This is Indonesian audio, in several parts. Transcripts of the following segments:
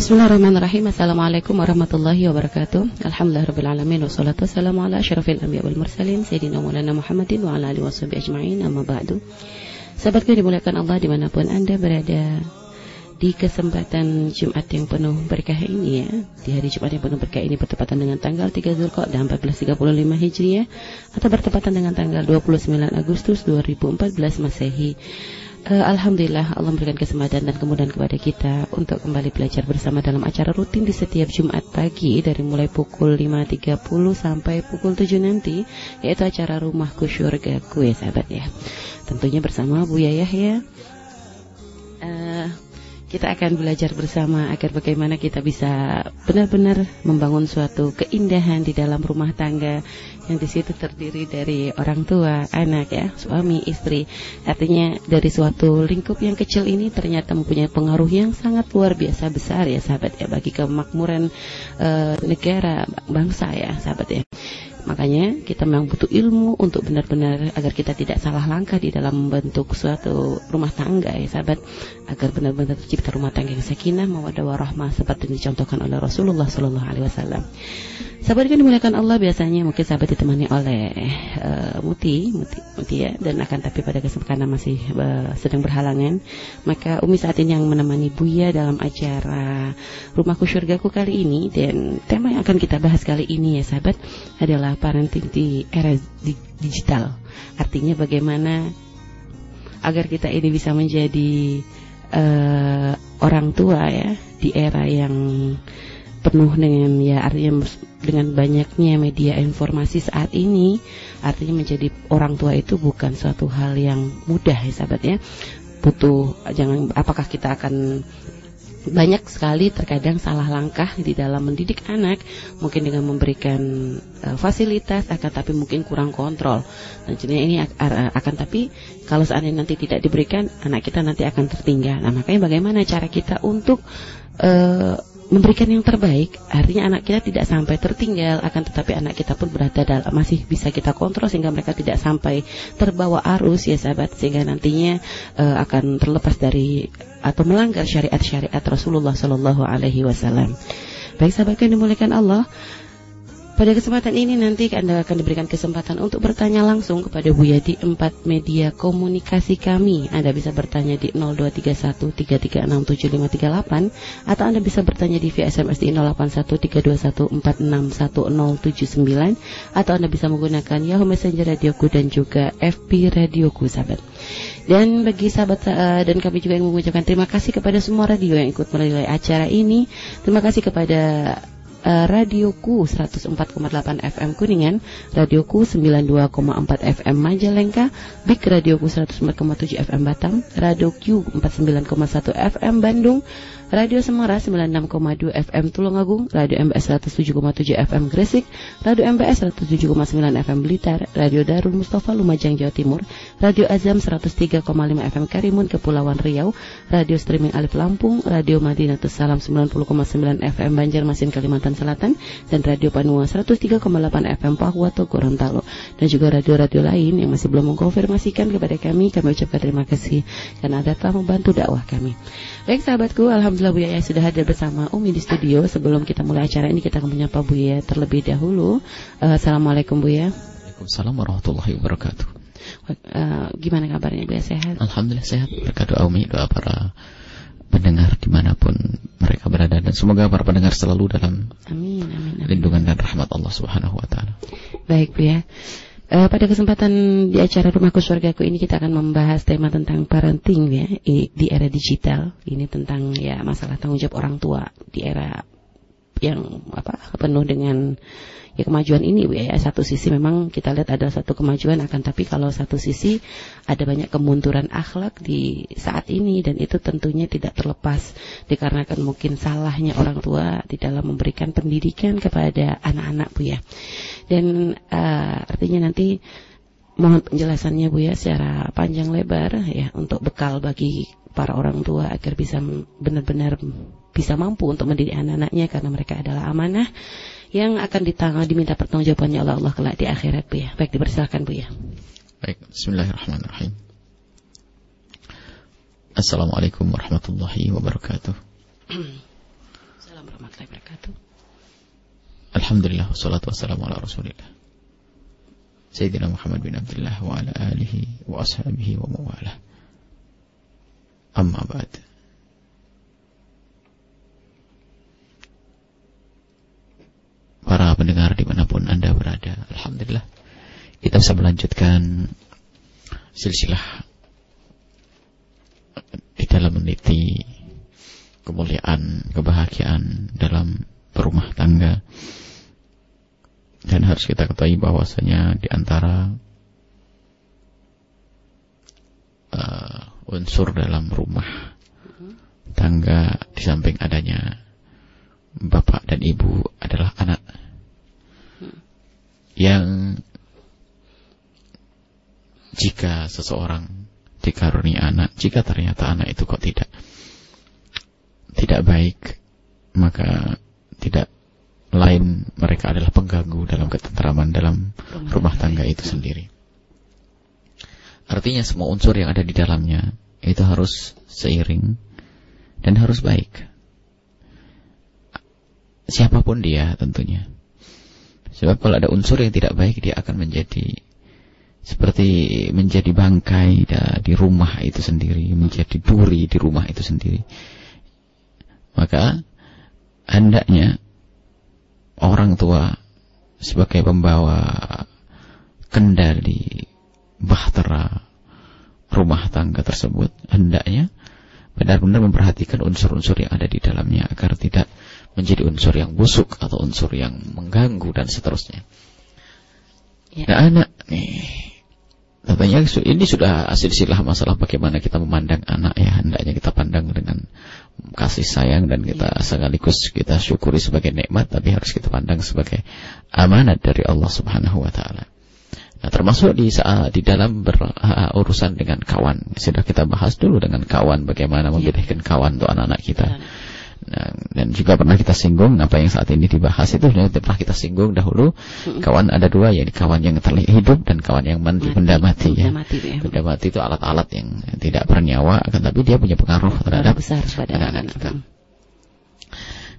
Bismillahirrahmanirrahim. Assalamualaikum warahmatullahi wabarakatuh. Alhamdulillahirrahmanirrahim. Wassalatu wassalamu ala asyrafil anbiya wal mursalin. Sayyidina Maulana Muhammadin wa ala alihi washabihi ajma'in. Amma ba'du. Sahabatku dimuliakan Allah di mana pun Anda berada di kesempatan Jumat yang penuh berkah ini ya di hari Jumat yang penuh berkah ini bertepatan dengan tanggal 3 Zulqa'dah 1435 Hijriah atau bertepatan dengan tanggal 29 Agustus 2014 Masehi uh, Alhamdulillah Allah memberikan kesempatan dan kemudahan kepada kita untuk kembali belajar bersama dalam acara rutin di setiap Jumat pagi dari mulai pukul 5.30 sampai pukul 7 nanti yaitu acara Rumahku Syurgaku ya sahabat ya. Tentunya bersama Bu Yayah ya. Uh, kita akan belajar bersama agar bagaimana kita bisa benar-benar membangun suatu keindahan di dalam rumah tangga yang di situ terdiri dari orang tua, anak ya, suami, istri. Artinya dari suatu lingkup yang kecil ini ternyata mempunyai pengaruh yang sangat luar biasa besar ya sahabat ya bagi kemakmuran e, negara, bangsa ya sahabat ya. Makanya kita memang butuh ilmu untuk benar-benar agar kita tidak salah langkah di dalam membentuk suatu rumah tangga ya sahabat agar benar-benar tercipta rumah tangga yang sakinah mawaddah warahmah seperti dicontohkan oleh Rasulullah Shallallahu alaihi wasallam. Sahabat yang dimuliakan Allah biasanya mungkin sahabat ditemani oleh uh, Muti, Muti, Muti ya, dan akan tapi pada kesempatan masih uh, sedang berhalangan, maka Umi saat ini yang menemani Buya dalam acara Rumahku Surgaku kali ini dan tema yang akan kita bahas kali ini ya sahabat adalah parenting di era di digital. Artinya bagaimana agar kita ini bisa menjadi uh, orang tua ya di era yang penuh dengan ya artinya dengan banyaknya media informasi saat ini artinya menjadi orang tua itu bukan suatu hal yang mudah ya sahabat ya. Butuh jangan apakah kita akan banyak sekali terkadang salah langkah di dalam mendidik anak mungkin dengan memberikan uh, fasilitas akan tapi mungkin kurang kontrol. Jenis ini akan tapi kalau seandainya nanti tidak diberikan anak kita nanti akan tertinggal. Nah makanya bagaimana cara kita untuk uh, memberikan yang terbaik artinya anak kita tidak sampai tertinggal akan tetapi anak kita pun berada dalam masih bisa kita kontrol sehingga mereka tidak sampai terbawa arus ya sahabat sehingga nantinya uh, akan terlepas dari atau melanggar syariat-syariat Rasulullah Shallallahu Alaihi Wasallam. Baik sahabat yang dimuliakan Allah, pada kesempatan ini nanti Anda akan diberikan kesempatan untuk bertanya langsung kepada Bu Yadi empat media komunikasi kami. Anda bisa bertanya di 023133675538 atau Anda bisa bertanya di via SMS di 081321461079 atau Anda bisa menggunakan Yahoo Messenger Radioku dan juga FB Radioku sahabat. Dan bagi sahabat uh, dan kami juga yang mengucapkan terima kasih kepada semua radio yang ikut menilai acara ini. Terima kasih kepada uh, radioku 104,8 FM Kuningan, radioku 92,4 FM Majalengka, Big radioku 104,7 FM Batam, Radio Q 49,1 FM Bandung, Radio Semarang 96,2 FM Tulungagung, Radio MBS 107,7 FM Gresik, Radio MBS 107,9 FM Blitar, Radio Darul Mustafa Lumajang Jawa Timur, Radio Azam 103,5 FM Karimun Kepulauan Riau, Radio Streaming Alif Lampung, Radio Madinatus Salam 90,9 FM Banjarmasin Kalimantan Selatan, dan Radio Panua 103,8 FM Papua Gorontalo, dan juga radio-radio lain yang masih belum mengkonfirmasikan kepada kami, kami ucapkan terima kasih karena ada telah membantu dakwah kami. Baik sahabatku, Alhamdulillah Bu Yaya sudah hadir bersama Umi di studio. Sebelum kita mulai acara ini kita akan menyapa Bu Yaya terlebih dahulu. Uh, Assalamualaikum Bu Yaya. Waalaikumsalam warahmatullahi wabarakatuh. Uh, gimana kabarnya Bu Yaya sehat? Alhamdulillah sehat. Berkat doa Umi, doa para pendengar di mana pun mereka berada dan semoga para pendengar selalu dalam amin, amin, amin. lindungan dan rahmat Allah Subhanahu Wa Taala. Baik Bu ya. Uh, pada kesempatan di acara Rumahku Surgaku ini kita akan membahas tema tentang parenting ya di era digital. Ini tentang ya masalah tanggung jawab orang tua di era yang apa penuh dengan ya kemajuan ini ya. Satu sisi memang kita lihat ada satu kemajuan akan tapi kalau satu sisi ada banyak kemunduran akhlak di saat ini dan itu tentunya tidak terlepas dikarenakan mungkin salahnya orang tua di dalam memberikan pendidikan kepada anak-anak Bu ya. Dan uh, artinya nanti mohon penjelasannya Bu ya secara panjang lebar ya untuk bekal bagi para orang tua agar bisa benar-benar bisa mampu untuk mendidik anak-anaknya karena mereka adalah amanah yang akan ditanggung diminta pertanggungjawabannya oleh Allah kelak di akhirat Bu ya. Baik dipersilakan Bu ya. Baik, bismillahirrahmanirrahim. Assalamualaikum warahmatullahi wabarakatuh. warahmatullahi wabarakatuh. Alhamdulillah wassalatu wassalamu ala Rasulillah. Sayyidina Muhammad bin Abdullah wa ala alihi wa ashabihi wa mawalah. Amma ba'd. Para pendengar di mana pun Anda berada, Alhamdulillah. Kita bisa melanjutkan silsilah di dalam meniti kemuliaan, kebahagiaan dalam berumah tangga. Dan harus kita ketahui bahwasanya di antara uh, unsur dalam rumah tangga di samping adanya bapak dan ibu adalah anak yang jika seseorang dikaruni anak, jika ternyata anak itu kok tidak tidak baik, maka tidak lain mereka adalah pengganggu dalam ketentraman dalam rumah tangga itu sendiri. Artinya semua unsur yang ada di dalamnya itu harus seiring dan harus baik. Siapa pun dia tentunya. Sebab kalau ada unsur yang tidak baik dia akan menjadi seperti menjadi bangkai di rumah itu sendiri, menjadi duri di rumah itu sendiri. Maka hendaknya orang tua sebagai pembawa kendali bahtera rumah tangga tersebut hendaknya benar-benar memperhatikan unsur-unsur yang ada di dalamnya agar tidak menjadi unsur yang busuk atau unsur yang mengganggu dan seterusnya. Ya. Nah anak nih Tentunya ini sudah hasil silah masalah bagaimana kita memandang anak ya hendaknya kita pandang dengan kasih sayang dan kita ya. sekaligus kita syukuri sebagai nikmat tapi harus kita pandang sebagai amanat dari Allah Subhanahu wa taala. Nah, termasuk di saat di dalam berurusan dengan kawan. Sudah kita bahas dulu dengan kawan bagaimana iya. membedakan kawan untuk anak-anak kita. Nah, dan juga pernah kita singgung apa yang saat ini dibahas itu pernah kita singgung dahulu kawan ada dua ya kawan yang terlihat hidup dan kawan yang mati, benda mati ya. Benda mati, ya. benda mati itu alat-alat yang tidak bernyawa akan tapi dia punya pengaruh terhadap anak-anak kita.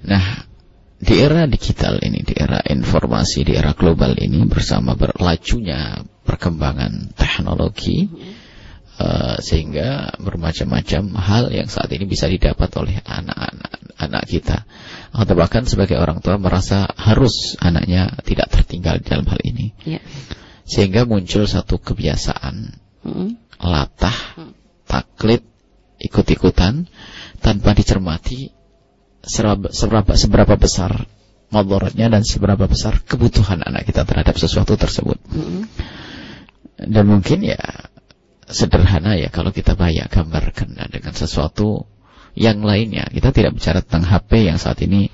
Nah, di era digital ini, di era informasi, di era global ini bersama berlajunya perkembangan teknologi uh, sehingga bermacam-macam hal yang saat ini bisa didapat oleh anak-anak anak kita atau bahkan sebagai orang tua merasa harus anaknya tidak tertinggal di dalam hal ini ya. sehingga muncul satu kebiasaan hmm. latah hmm. taklid ikut-ikutan tanpa dicermati seberapa, seberapa, seberapa besar motornya dan seberapa besar kebutuhan anak kita terhadap sesuatu tersebut hmm. dan mungkin ya sederhana ya kalau kita banyak gambarkan dengan sesuatu yang lainnya. Kita tidak bicara tentang HP yang saat ini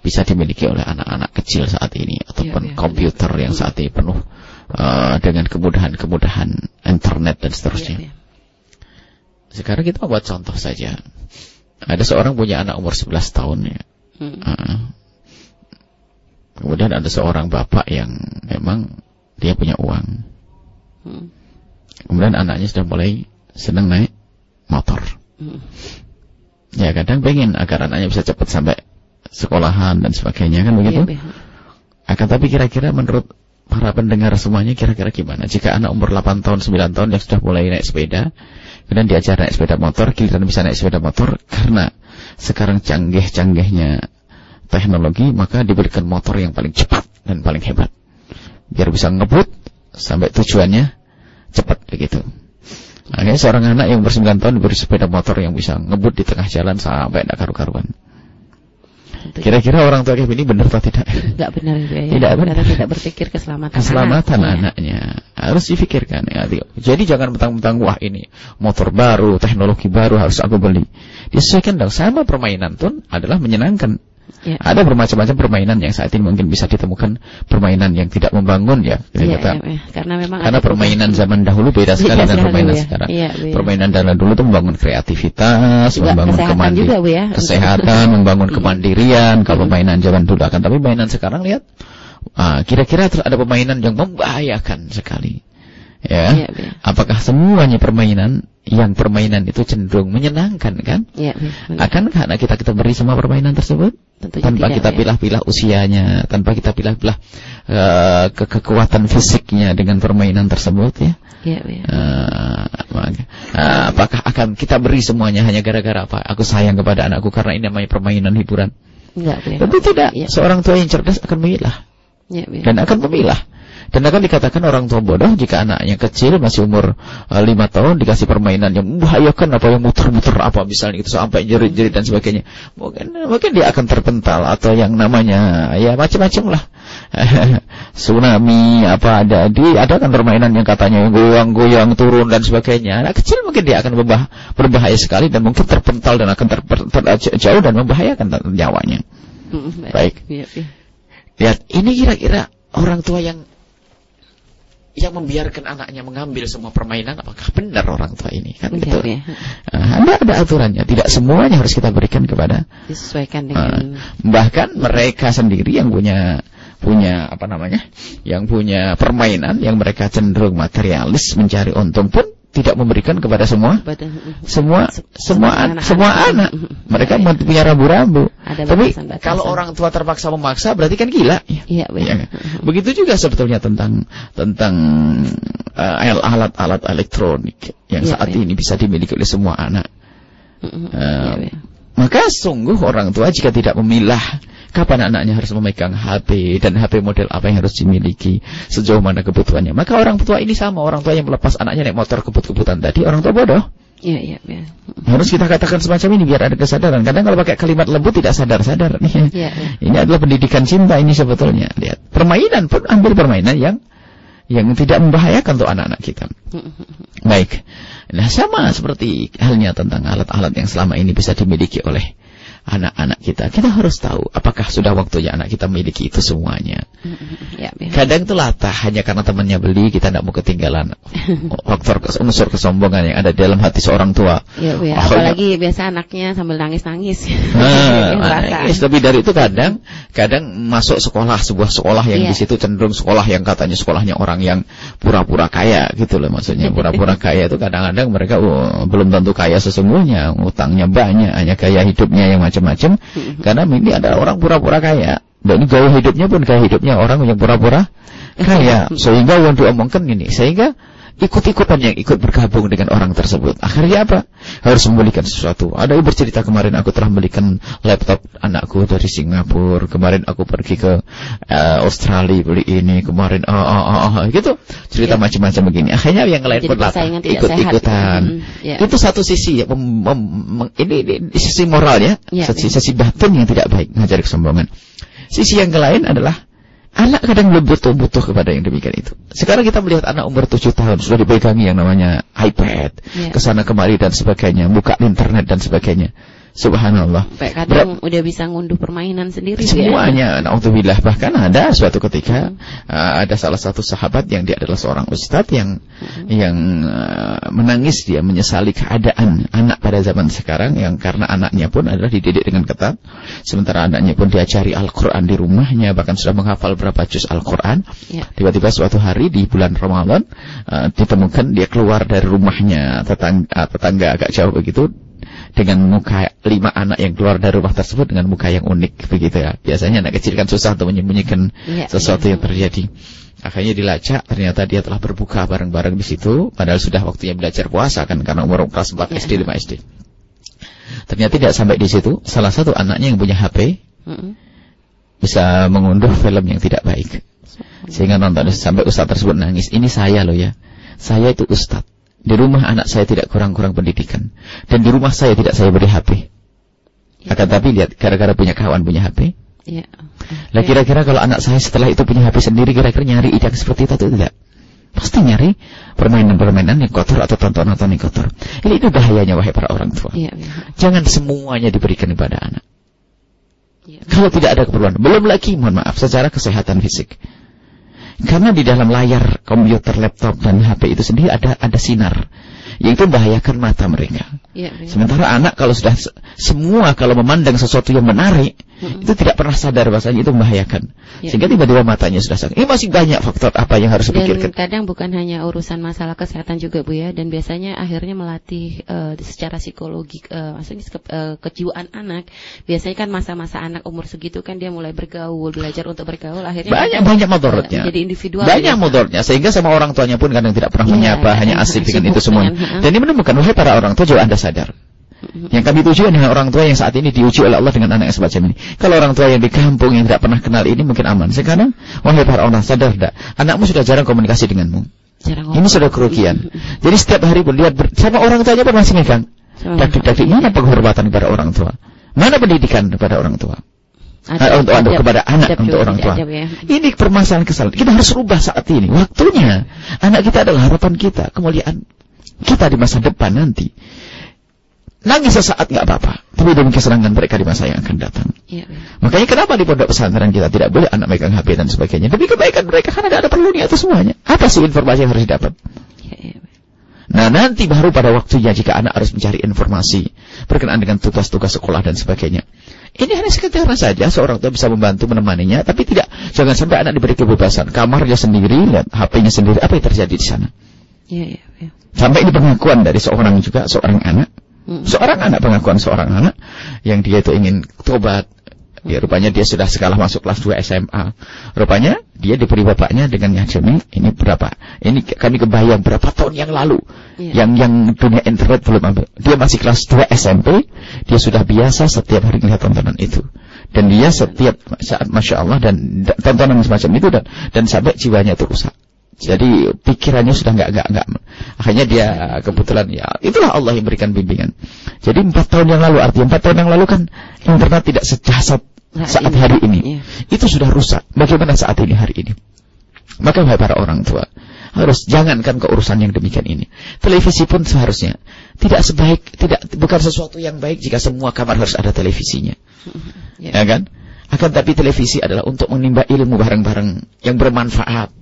bisa dimiliki oleh anak-anak kecil saat ini ataupun ya, ya, komputer ya. yang saat ini penuh uh, dengan kemudahan-kemudahan internet dan seterusnya. Ya, ya. Sekarang kita buat contoh saja. Ada seorang punya anak umur 11 tahun ya. Hmm. Uh, kemudian ada seorang bapak yang memang dia punya uang. Hmm. Kemudian anaknya sudah mulai senang naik motor. Hmm. Ya kadang pengen agar anaknya bisa cepat sampai sekolahan dan sebagainya kan begitu. Iya, Akan tapi kira-kira menurut para pendengar semuanya kira-kira gimana? Jika anak umur 8 tahun, 9 tahun yang sudah mulai naik sepeda, kemudian diajar naik sepeda motor, giliran bisa naik sepeda motor karena sekarang canggih-canggihnya teknologi, maka diberikan motor yang paling cepat dan paling hebat. Biar bisa ngebut sampai tujuannya cepat begitu. Akhirnya seorang anak yang bersembilan tahun diberi sepeda motor yang bisa ngebut di tengah jalan sampai tidak karu-karuan. Kira-kira orang tua kayak ini benar atau tidak? Tidak benar ya. Tidak benar. tidak berpikir keselamatan. Keselamatan anak. anaknya harus difikirkan. Ya. Jadi jangan mentang-mentang wah ini motor baru, teknologi baru harus aku beli. Disesuaikan dong. Sama permainan pun adalah menyenangkan. Ya. Ada bermacam-macam permainan yang saat ini mungkin bisa ditemukan permainan yang tidak membangun ya. ya, kata. ya, ya. Karena memang karena permainan zaman dahulu beda sekali dengan permainan ya. sekarang. Ya, ya. Permainan zaman dulu itu membangun kreativitas, juga membangun kemandirian, ya. kesehatan, membangun kemandirian. Kalau permainan zaman dulu akan tapi permainan sekarang lihat ah, kira-kira uh, ada permainan yang membahayakan sekali. Ya. ya, ya. Apakah semuanya permainan yang permainan itu cenderung menyenangkan kan? Ya, ya, Akankah anak kita kita beri semua permainan tersebut? Tentunya tanpa tidak, kita ya. pilah-pilah usianya, tanpa kita pilah-pilah eh, ke kekuatan fisiknya dengan permainan tersebut ya. Iya, iya. Eh, maka- eh, apakah akan kita beri semuanya hanya gara-gara apa? Aku sayang kepada anakku karena ini namanya permainan hiburan. Enggak, ya. Tentu tidak. Iya. Seorang tua yang cerdas akan memilah Iya, iya. dan akan memilah. Dan akan dikatakan orang tua bodoh jika anaknya kecil masih umur eh, lima tahun dikasih permainan yang membahayakan apa yang muter-muter apa misalnya itu sampai jerit-jerit dan sebagainya. Mungkin mungkin dia akan terpental atau yang namanya ya macam-macam lah. Tsunami apa ada di ada kan permainan yang katanya goyang-goyang turun dan sebagainya. Anak kecil mungkin dia akan berbah- berbahaya sekali dan mungkin terpental dan akan ter- ter- jauh dan membahayakan nyawanya. Baik. Iya, iya. Lihat, ini kira-kira orang tua yang yang membiarkan anaknya mengambil semua permainan, apakah benar orang tua ini? Kan Iya, gitu. iya. Ah, Ada ada aturannya. Tidak semuanya harus kita berikan kepada. Disesuaikan ah, dengan bahkan mereka sendiri yang punya punya apa namanya, yang punya permainan, yang mereka cenderung materialis mencari untung pun tidak memberikan kepada semua semua Se- semua an- anak-anak. semua anak mereka Iya, punya rambu-rambu tapi kalau orang tua terpaksa memaksa berarti kan gila ya? Begitu juga sebetulnya tentang tentang eh, alat-alat elektronik yang Iya, saat ini bisa dimiliki oleh semua anak. Eh. Maka sungguh orang tua jika tidak memilah kapan anaknya harus memegang HP dan HP model apa yang harus dimiliki sejauh mana kebutuhannya. Maka orang tua ini sama orang tua yang melepas anaknya naik motor kebut-kebutan tadi orang tua bodoh. Iya, iya, iya. Harus kita katakan semacam ini biar ada kesadaran. Kadang kalau pakai kalimat lembut tidak sadar-sadar nih. Iya, iya. Ini adalah pendidikan cinta ini sebetulnya. Lihat, permainan pun ambil permainan yang yang tidak membahayakan untuk anak-anak kita. Baik. Nah, sama seperti halnya tentang alat-alat yang selama ini bisa dimiliki oleh anak-anak kita. Kita harus tahu apakah sudah waktunya anak kita memiliki itu semuanya. Iya. Kadang itu latah hanya karena temannya beli kita tidak mau ketinggalan faktor unsur kesombongan yang ada dalam hati seorang tua. Iya, iya. Oh, Apalagi biasa anaknya sambil nangis-nangis. Nah, nangis. Lebih dari itu kadang kadang masuk sekolah sebuah sekolah yang Iya. di situ cenderung sekolah yang katanya sekolahnya orang yang pura-pura kaya gitu loh maksudnya pura-pura kaya itu kadang-kadang mereka oh, belum tentu kaya sesungguhnya utangnya banyak hanya gaya hidupnya yang macam-macam. Karena ini adalah orang pura-pura kaya. Dan gaya hidupnya pun gaya hidupnya orang yang pura-pura kaya. Sehingga yang diomongkan ini. Sehingga ikut-ikutan yang ikut bergabung dengan orang tersebut. Akhirnya apa? Harus membelikan sesuatu. Ada yang bercerita kemarin aku telah membelikan laptop anakku dari Singapura. Kemarin aku pergi ke eh, Australia beli ini. Kemarin oh, oh, oh, oh, gitu. Cerita Ya. macam-macam begini. Akhirnya yang lain pun ikut-ikutan. ya. Itu satu sisi ya, mem- ini, ini, ini sisi moral ya, Ya, sisi, ya. sisi batin yang tidak baik mengajari kesombongan. Sisi yang lain adalah Anak kadang belum butuh-butuh kepada yang demikian itu. Sekarang kita melihat anak umur 7 tahun sudah dipegangi yang namanya iPad, Ya. ke sana kemari dan sebagainya, buka internet dan sebagainya. Subhanallah. Sampai kadang udah bisa ngunduh permainan sendiri ya. Semuanya, naudzubillah. Bahkan ada suatu ketika uh, ada salah satu sahabat yang dia adalah seorang ustadz yang yang uh, menangis dia menyesali keadaan anak pada zaman sekarang yang karena anaknya pun adalah dididik dengan ketat, sementara anaknya pun diajari Al-Qur'an di rumahnya bahkan sudah menghafal berapa juz Al-Qur'an. Ya. Tiba-tiba suatu hari di bulan Ramadan uh, ditemukan dia keluar dari rumahnya tetangga, tetangga agak jauh begitu dengan muka lima anak yang keluar dari rumah tersebut dengan muka yang unik begitu ya. Biasanya anak kecil kan susah untuk menyembunyikan Iya, sesuatu iya. yang terjadi. Akhirnya dilacak, ternyata dia telah berbuka bareng-bareng di situ, padahal sudah waktunya belajar puasa kan karena umur kelas 4 Iya. SD 5 SD. Ternyata tidak sampai di situ, salah satu anaknya yang punya HP Mm-mm. bisa mengunduh film yang tidak baik. Sehingga nonton sampai ustadz tersebut nangis. Ini saya loh ya. Saya itu ustadz. Di rumah anak saya tidak kurang-kurang pendidikan. Dan di rumah saya tidak saya beri HP. Ya. Akan tapi lihat, gara-gara punya kawan punya HP. Iya. Lah kira-kira kalau anak saya setelah itu punya HP sendiri, kira-kira nyari ide seperti itu atau tidak? Pasti nyari permainan-permainan yang kotor atau tontonan-tontonan yang kotor. Ini itu bahayanya wahai para orang tua. Iya. Jangan semuanya diberikan kepada anak. Iya. Kalau tidak ada keperluan. Belum lagi, mohon maaf, secara kesehatan fisik. Karena di dalam layar komputer, laptop, dan HP itu sendiri ada ada sinar. Yang itu membahayakan mata mereka. Iya. Sementara anak kalau sudah se- semua kalau memandang sesuatu yang menarik, Itu tidak pernah sadar bahasanya itu membahayakan. Ya. Sehingga tiba-tiba matanya sudah sakit. Ini masih banyak faktor apa yang harus Dan dipikirkan. kadang bukan hanya urusan masalah kesehatan juga Bu ya, dan biasanya akhirnya melatih eh, secara psikologi, eh, maksudnya ke, eh, kejiwaan anak. Biasanya kan masa-masa anak umur segitu kan dia mulai bergaul, belajar untuk bergaul, akhirnya Banyak banyak eh, motorotnya. Menjadi individual. Banyak ya. motornya sehingga sama orang tuanya pun kadang tidak pernah Iya, menyapa, hanya asik dengan itu ha-ha. Dan ini menemukan wahai para orang tua jauh Anda sadar. Yang kami tuju dengan orang tua yang saat ini diuji oleh Allah dengan anak yang semacam ini. Kalau orang tua yang di kampung yang tidak pernah kenal ini mungkin aman. Sekarang, wahai para orang sadar tidak? Anakmu sudah jarang komunikasi denganmu. Jarang Ini sudah kerugian. Jadi setiap hari pun lihat sama orang tuanya pun masih megang. Daging-daging mana penghormatan kepada orang tua? Mana pendidikan kepada orang tua? Adab- Ah, untuk adab- kepada anak adab untuk orang tua. adab ya. Ini permasalahan kesalahan. Kita harus rubah saat ini. Waktunya. Anak kita adalah harapan kita, kemuliaan kita di masa depan nanti. Nangis sesaat nggak apa-apa, tapi demi kesenangan mereka di masa yang akan datang. Iya. Makanya kenapa di pondok pesantren kita tidak boleh anak megang HP dan sebagainya? Demi kebaikan mereka karena tidak ada perlunya itu semuanya. Apa sih informasi yang harus didapat? Iya, iya. Nah nanti baru pada waktunya jika anak harus mencari informasi berkenaan dengan tugas-tugas sekolah dan sebagainya. Ini hanya sekedar saja seorang tua bisa membantu menemaninya, tapi tidak jangan sampai anak diberi kebebasan. Kamarnya sendiri, lihat HP-nya sendiri, apa yang terjadi di sana? Iya, iya, iya. Sampai ini pengakuan dari seorang juga, seorang anak. Mm-mm. Seorang anak pengakuan seorang anak yang dia itu ingin tobat. Ya, rupanya dia sudah sekolah masuk kelas 2 SMA. Rupanya dia diberi bapaknya dengan nyajemi, ini berapa? Ini kami kebayang berapa tahun yang lalu. Iya. Yang yang dunia internet belum ada. Dia masih kelas 2 SMP, dia sudah biasa setiap hari melihat tontonan itu. Dan dia setiap saat Masya Allah dan da- tontonan semacam itu dan dan sampai jiwanya itu rusak. Jadi pikirannya sudah nggak nggak nggak. Akhirnya dia kebetulan ya itulah Allah yang berikan bimbingan. Jadi empat tahun yang lalu artinya empat tahun yang lalu kan internet tidak sedahsyat Nah, saat ini. hari ini. Iya. Itu sudah rusak. Bagaimana saat ini hari ini? Maka para orang tua harus jangankan keurusan yang demikian ini. Televisi pun seharusnya tidak sebaik tidak bukan sesuatu yang baik jika semua kamar harus ada televisinya. Iya. Ya kan? Akan tapi televisi adalah untuk menimba ilmu bareng-bareng yang bermanfaat.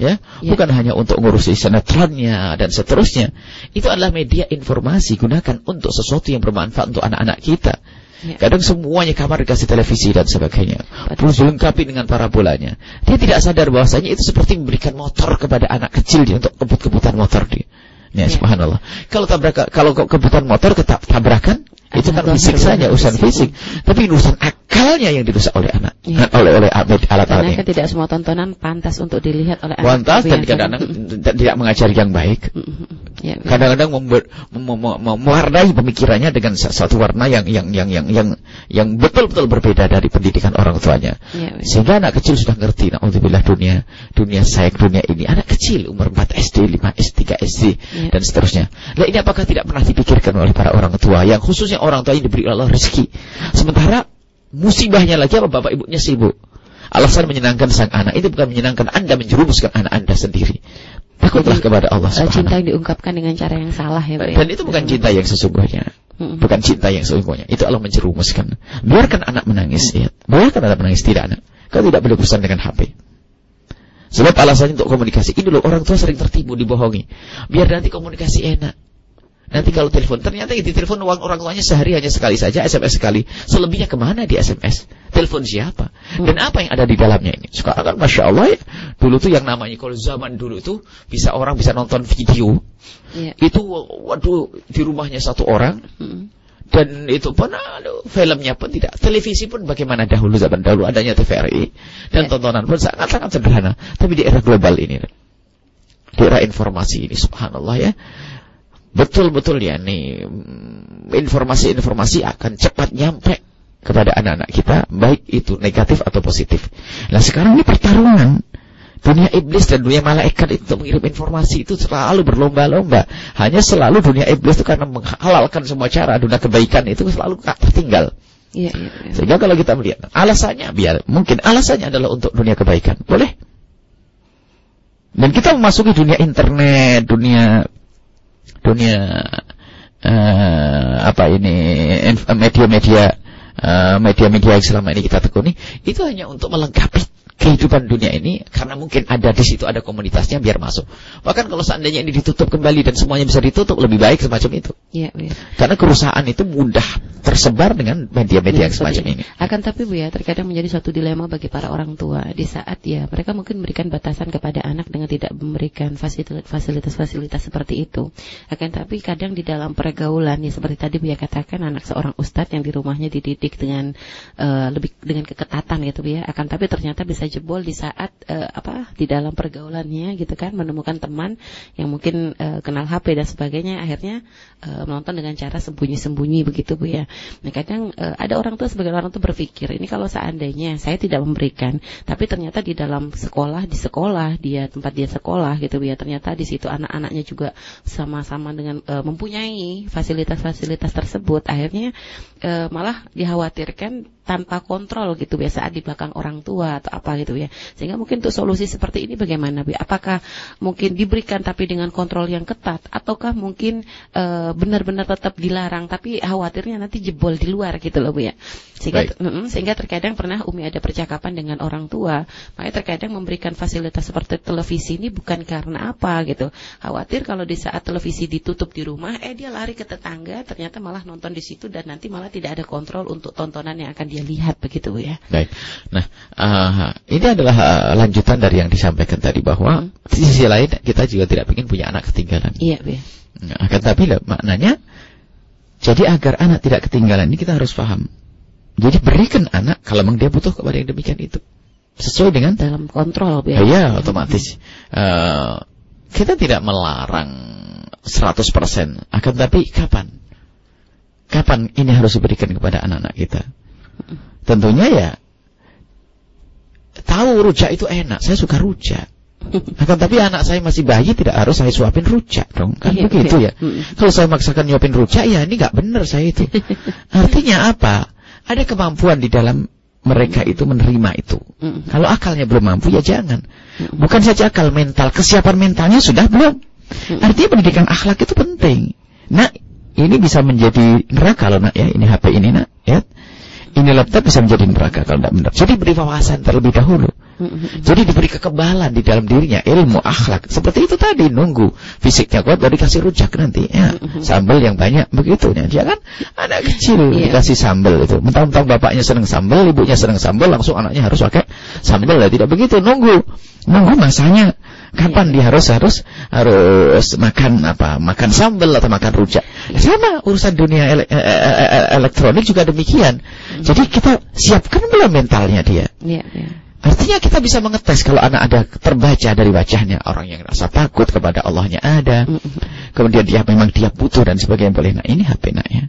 Ya, Ya. bukan hanya untuk ngurusi sinetronnya dan seterusnya. Itu adalah media informasi gunakan untuk sesuatu yang bermanfaat untuk anak-anak kita. Ya. Kadang semuanya kamar dikasih televisi dan sebagainya. Terus dilengkapi dengan parabolanya. Dia tidak sadar bahwasanya itu seperti memberikan motor kepada anak kecil dia untuk kebut-kebutan motor dia. Ya, Ya. subhanallah. Kalau tabrakan kalau ke- kebutuhan motor ketab tabrakan itu kan fisik saja urusan fisik. fisik. Tapi urusan akalnya yang dirusak oleh anak, Ya. oleh oleh alat Karena alatnya. kan tidak semua tontonan pantas untuk dilihat oleh anak. Kuantas dan kadang-kadang tidak mengajari yang baik. Mm-mm. Ya, ya. Kadang-kadang mewarnai pemikirannya dengan sa- satu warna yang yang yang yang yang yang betul-betul berbeda dari pendidikan orang tuanya. Ya. Sehingga anak kecil sudah ngerti, naudzubillah dunia, dunia saya, dunia ini. Anak kecil, umur 4 SD, 5 SD, 3 SD, Ya. dan seterusnya. Nah ini apakah tidak pernah dipikirkan oleh para orang tua, yang khususnya orang tua yang diberi oleh Allah rezeki. Sementara musibahnya lagi apa bapak ibunya sibuk. Alasan menyenangkan sang anak, itu bukan menyenangkan anda menjerumuskan anak anda sendiri. Takutlah Jadi, kepada Allah Eh, cinta subhanahu yang diungkapkan dengan cara yang salah ya, Bu, ya. Dan itu bukan cinta yang sesungguhnya. Bukan cinta yang sesungguhnya. Itu Allah menjerumuskan. Biarkan anak menangis, ya. Biarkan anak menangis, tidak anak. Kau tidak boleh berurusan dengan HP. Sebab alasannya untuk komunikasi. Ini loh, orang tua sering tertipu, dibohongi. Biar nanti komunikasi enak. Nanti kalau telepon, ternyata di telepon uang orang tuanya sehari hanya sekali saja, SMS sekali. Selebihnya ke mana di SMS? Telepon siapa? Dan apa yang ada di dalamnya ini? Sekarang kan Masya Allah ya, dulu tuh yang namanya, kalau zaman dulu tuh, bisa orang bisa nonton video, Ya. itu waduh di rumahnya satu orang Mm-mm. dan itu pun aduh, filmnya pun tidak televisi pun bagaimana dahulu zaman dahulu adanya TVRI dan Ya. tontonan pun sangat sangat sederhana tapi di era global ini di era informasi ini subhanallah ya betul-betul ya nih informasi-informasi akan cepat nyampe kepada anak-anak kita baik itu negatif atau positif nah sekarang ini pertarungan Dunia iblis dan dunia malaikat itu mengirim informasi itu selalu berlomba-lomba. Hanya selalu dunia iblis itu karena menghalalkan semua cara dunia kebaikan itu selalu tertinggal. Iya, iya, iya. Sehingga kalau kita melihat alasannya biar mungkin alasannya adalah untuk dunia kebaikan. Boleh? Dan kita memasuki dunia internet, dunia dunia eh, apa ini media-media eh, media-media yang selama ini kita tekuni itu hanya untuk melengkapi kehidupan dunia ini karena mungkin ada di situ ada komunitasnya biar masuk. Bahkan kalau seandainya ini ditutup kembali dan semuanya bisa ditutup lebih baik semacam itu. Iya, ya. Karena kerusakan itu mudah tersebar dengan media-media yang semacam ini. Akan tapi Bu ya, terkadang menjadi suatu dilema bagi para orang tua di saat ya mereka mungkin memberikan batasan kepada anak dengan tidak memberikan fasilitas-fasilitas seperti itu. Akan tapi kadang di dalam pergaulan ya seperti tadi Bu ya katakan anak seorang ustadz yang di rumahnya dididik dengan uh, lebih dengan keketatan gitu Bu ya. Akan tapi ternyata bisa jebol di saat uh, apa di dalam pergaulannya gitu kan menemukan teman yang mungkin uh, kenal HP dan sebagainya akhirnya uh, menonton dengan cara sembunyi-sembunyi begitu Bu ya. Nah kadang uh, ada orang tua sebagai orang tua berpikir ini kalau seandainya saya tidak memberikan tapi ternyata di dalam sekolah di sekolah dia tempat dia sekolah gitu Bu ya ternyata di situ anak-anaknya juga sama-sama dengan uh, mempunyai fasilitas-fasilitas tersebut akhirnya uh, malah dikhawatirkan tanpa kontrol gitu ya saat di belakang orang tua atau apa gitu ya. Sehingga mungkin untuk solusi seperti ini bagaimana Bu? Apakah mungkin diberikan tapi dengan kontrol yang ketat ataukah mungkin uh, benar-benar tetap dilarang tapi khawatirnya nanti jebol di luar gitu loh Bu ya. Sehingga mm, sehingga terkadang pernah Umi ada percakapan dengan orang tua, makanya terkadang memberikan fasilitas seperti televisi ini bukan karena apa gitu. Khawatir kalau di saat televisi ditutup di rumah eh dia lari ke tetangga ternyata malah nonton di situ dan nanti malah tidak ada kontrol untuk tontonan yang akan dia lihat begitu ya. Baik. Nah, uh, ini adalah uh, lanjutan dari yang disampaikan tadi bahwa hmm. di sisi lain kita juga tidak ingin punya anak ketinggalan. Iya, ya. Nah, akan tapi lah, maknanya jadi agar anak tidak ketinggalan ini kita harus paham. Jadi berikan anak kalau memang dia butuh kepada yang demikian itu. Sesuai dengan dalam kontrol ya. Iya, otomatis. Uh, kita tidak melarang 100% akan tapi kapan? Kapan ini harus diberikan kepada anak-anak kita? Tentunya ya tahu rujak itu enak, saya suka rujak. Akan tapi anak saya masih bayi tidak harus saya suapin rujak dong, kan iya, begitu iya. ya. Kalau saya maksakan nyuapin rujak ya ini nggak benar saya itu. Artinya apa? Ada kemampuan di dalam mereka itu menerima itu. Kalau akalnya belum mampu ya jangan. Bukan saja akal mental, kesiapan mentalnya sudah belum. Artinya pendidikan akhlak itu penting. Nah, ini bisa menjadi neraka loh nak ya ini HP ini nak ya ini laptop bisa menjadi neraka kalau tidak benar jadi beri wawasan terlebih dahulu. Jadi diberi kekebalan di dalam dirinya ilmu akhlak. Seperti itu tadi nunggu fisiknya kuat baru dikasih rujak nanti ya. Sambal yang banyak begitu ya dia kan? Anak kecil yeah. dikasih sambal itu. Mentang-mentang bapaknya senang sambal ibunya senang sambal langsung anaknya harus pakai sambal. Ya tidak begitu nunggu. Nunggu masanya Kapan dia harus harus harus makan apa? Makan sambal atau makan rujak? Sama urusan dunia ele e, e, e, elektronik juga demikian. Jadi kita siapkan belum mentalnya dia. Iya, iya. Artinya kita bisa mengetes kalau anak ada terbaca dari wajahnya orang yang rasa takut kepada Allahnya ada. Kemudian dia memang dia butuh dan sebagainya boleh. Nah ini HP nak ya.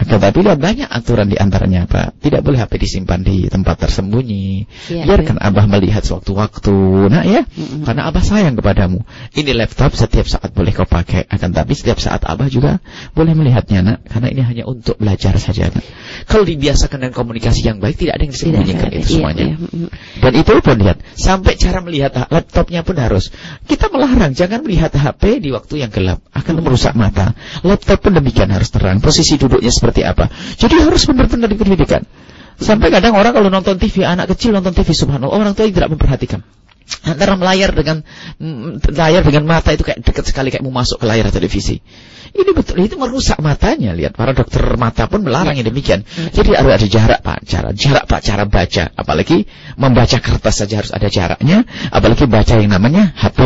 Tetapi lihat banyak aturan di antaranya Pak. Tidak boleh HP disimpan di tempat tersembunyi. Ya, Biarkan ya. Abah melihat sewaktu-waktu. Nah ya, mm-hmm. karena Abah sayang kepadamu. Ini laptop setiap saat boleh kau pakai. Akan tapi setiap saat Abah juga boleh melihatnya nak. Karena ini hanya untuk belajar saja nak. Kalau dibiasakan dengan komunikasi yang baik, tidak ada yang disembunyikan itu iya, semuanya. Iya, iya. Dan itu pun lihat. Sampai cara melihat laptopnya pun harus. Kita melarang, jangan melihat HP di waktu yang gelap. Akan merusak mata. Laptop pun demikian harus terang. Posisi duduknya seperti apa. Jadi harus benar-benar diperhatikan. Sampai kadang orang kalau nonton TV, anak kecil nonton TV, subhanallah, orang tua tidak memperhatikan. Antara layar dengan mm, layar dengan mata itu kayak dekat sekali kayak mau masuk ke layar televisi. Ini betul, itu merusak matanya. Lihat, para dokter mata pun melarang yang demikian. Jadi harus ada jarak pak, cara jarak pak, cara baca. Apalagi membaca kertas saja harus ada jaraknya. Apalagi baca yang namanya HP.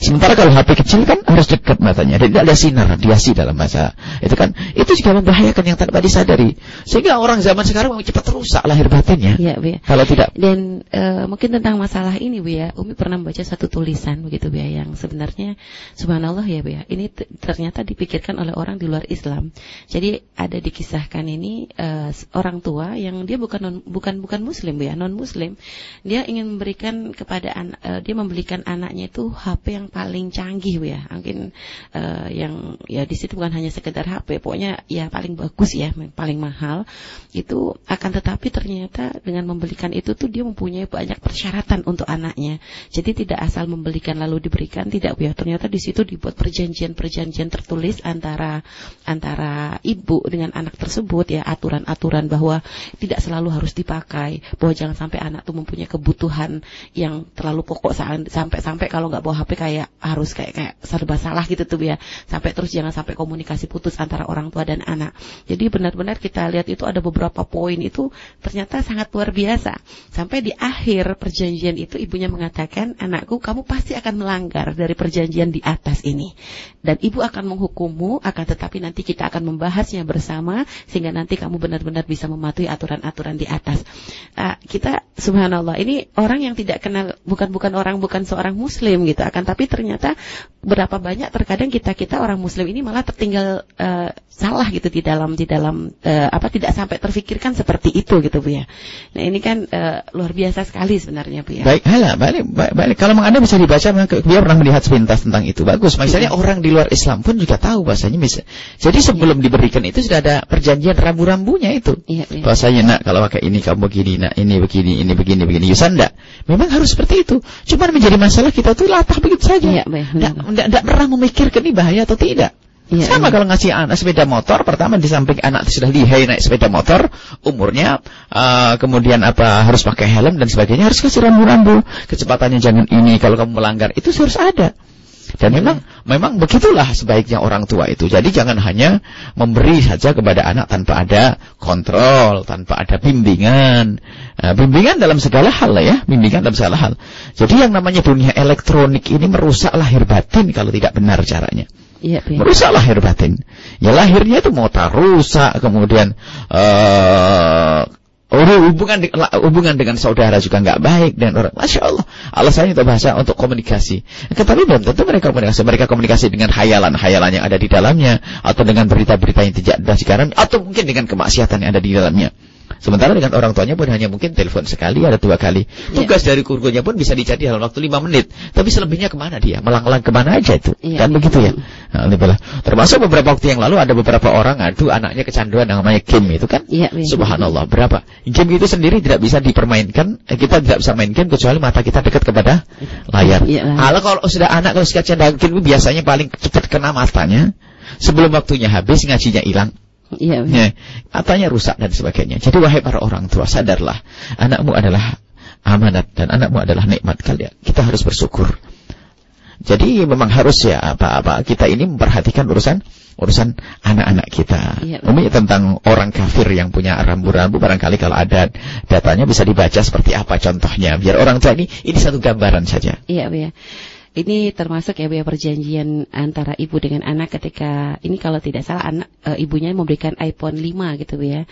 Sementara kalau HP kecil kan harus dekat matanya. Dan tidak ada sinar radiasi dalam bahasa. Itu kan, itu juga membahayakan yang tanpa disadari. Sehingga orang zaman sekarang cepat rusak lahir batinnya. Ya, Bu ya. Kalau tidak. Dan e, mungkin tentang masalah ini Bu ya, Umi pernah membaca satu tulisan begitu Bu ya, yang sebenarnya subhanallah ya Bu ya. Ini ternyata dipikirkan diajarkan oleh orang di luar Islam. Jadi ada dikisahkan ini uh, orang tua yang dia bukan non, bukan bukan muslim ya, non muslim. Dia ingin memberikan kepada an, uh, dia membelikan anaknya itu HP yang paling canggih ya. Mungkin uh, yang ya di situ bukan hanya sekedar HP, pokoknya ya paling bagus ya, paling mahal. Itu akan tetapi ternyata dengan membelikan itu tuh dia mempunyai banyak persyaratan untuk anaknya. Jadi tidak asal membelikan lalu diberikan, tidak ya. Ternyata di situ dibuat perjanjian-perjanjian tertulis antara antara ibu dengan anak tersebut ya aturan-aturan bahwa tidak selalu harus dipakai, bahwa jangan sampai anak tuh mempunyai kebutuhan yang terlalu pokok sampai-sampai kalau nggak bawa HP kayak harus kayak kayak serba salah gitu tuh ya. Sampai terus jangan sampai komunikasi putus antara orang tua dan anak. Jadi benar-benar kita lihat itu ada beberapa poin itu ternyata sangat luar biasa. Sampai di akhir perjanjian itu ibunya mengatakan, "Anakku, kamu pasti akan melanggar dari perjanjian di atas ini." Dan ibu akan menghukummu, akan tetapi nanti kita akan membahasnya bersama sehingga nanti kamu benar-benar bisa mematuhi aturan-aturan di atas. Uh, kita subhanallah, ini orang yang tidak kenal bukan bukan orang bukan seorang muslim gitu akan tapi ternyata berapa banyak terkadang kita-kita orang muslim ini malah tertinggal uh, salah gitu di dalam di dalam uh, apa tidak sampai terfikirkan seperti itu gitu Bu ya. Nah, ini kan uh, luar biasa sekali sebenarnya Bu ya. Baik, hala, balik, balik, balik. Kalau Anda bisa dibaca, dia pernah melihat sepintas tentang itu. Bagus. Misalnya ya. orang di luar Islam pun juga tahu bahasanya bisa. Jadi sebelum ya. diberikan itu sudah ada perjanjian rambu-rambunya itu. Ya, ya. Bahasanya nak kalau pakai ini kamu begini, nak ini begini, ini begini, begini. Yusanda. Memang harus seperti itu. Cuma menjadi masalah kita tuh latah begitu saja. Tidak ya, pernah memikirkan ini bahaya atau tidak. Ya, Sama ya. kalau ngasih anak sepeda motor, pertama di samping anak sudah lihai naik sepeda motor, umurnya, uh, kemudian apa harus pakai helm dan sebagainya, harus kasih rambu-rambu, kecepatannya jangan ini, kalau kamu melanggar itu harus ada. Dan memang memang begitulah sebaiknya orang tua itu. Jadi jangan hanya memberi saja kepada anak tanpa ada kontrol, tanpa ada bimbingan. Uh, bimbingan dalam segala hal lah ya, bimbingan dalam segala hal. Jadi yang namanya dunia elektronik ini merusak lahir batin kalau tidak benar caranya. Ya, ya. Merusak lahir batin. Ya lahirnya itu mau rusak, kemudian uh, hubungan hubungan dengan saudara juga nggak baik dan orang masya Allah alasannya itu bahasa untuk komunikasi. Tetapi belum tentu mereka komunikasi mereka komunikasi dengan hayalan-hayalan yang ada di dalamnya atau dengan berita-berita yang tidak sekarang atau mungkin dengan kemaksiatan yang ada di dalamnya Sementara dengan orang tuanya pun hanya mungkin telepon sekali ada dua kali. Ya. Tugas ya. dari kurgonya pun bisa dicari dalam waktu lima menit. Tapi selebihnya ke mana dia? Melang-lang ke mana aja itu. Ya. Kan begitu ya. Nah, Termasuk beberapa waktu yang lalu ada beberapa orang aduh anaknya kecanduan namanya game itu kan. Ya. Subhanallah. Berapa? Game itu sendiri tidak bisa dipermainkan. Eh, kita tidak bisa mainkan kecuali mata kita dekat kepada layar. Ya, ya. kalau sudah anak kalau suka canduan game biasanya paling cepat kena matanya. Sebelum waktunya habis ngajinya hilang Iya. Ya, matanya rusak dan sebagainya. Jadi wahai para orang tua sadarlah, anakmu adalah amanat dan anakmu adalah nikmat kalian. Kita harus bersyukur. Jadi memang harus ya apa-apa kita ini memperhatikan urusan urusan anak-anak kita. Iya, Umumnya tentang orang kafir yang punya rambu-rambu barangkali kalau ada datanya bisa dibaca seperti apa contohnya biar orang tua ini ini satu gambaran saja. Iya, iya. Ini termasuk ya Bu perjanjian antara ibu dengan anak ketika ini kalau tidak salah anak e, ibunya memberikan iPhone 5 gitu Bu ya.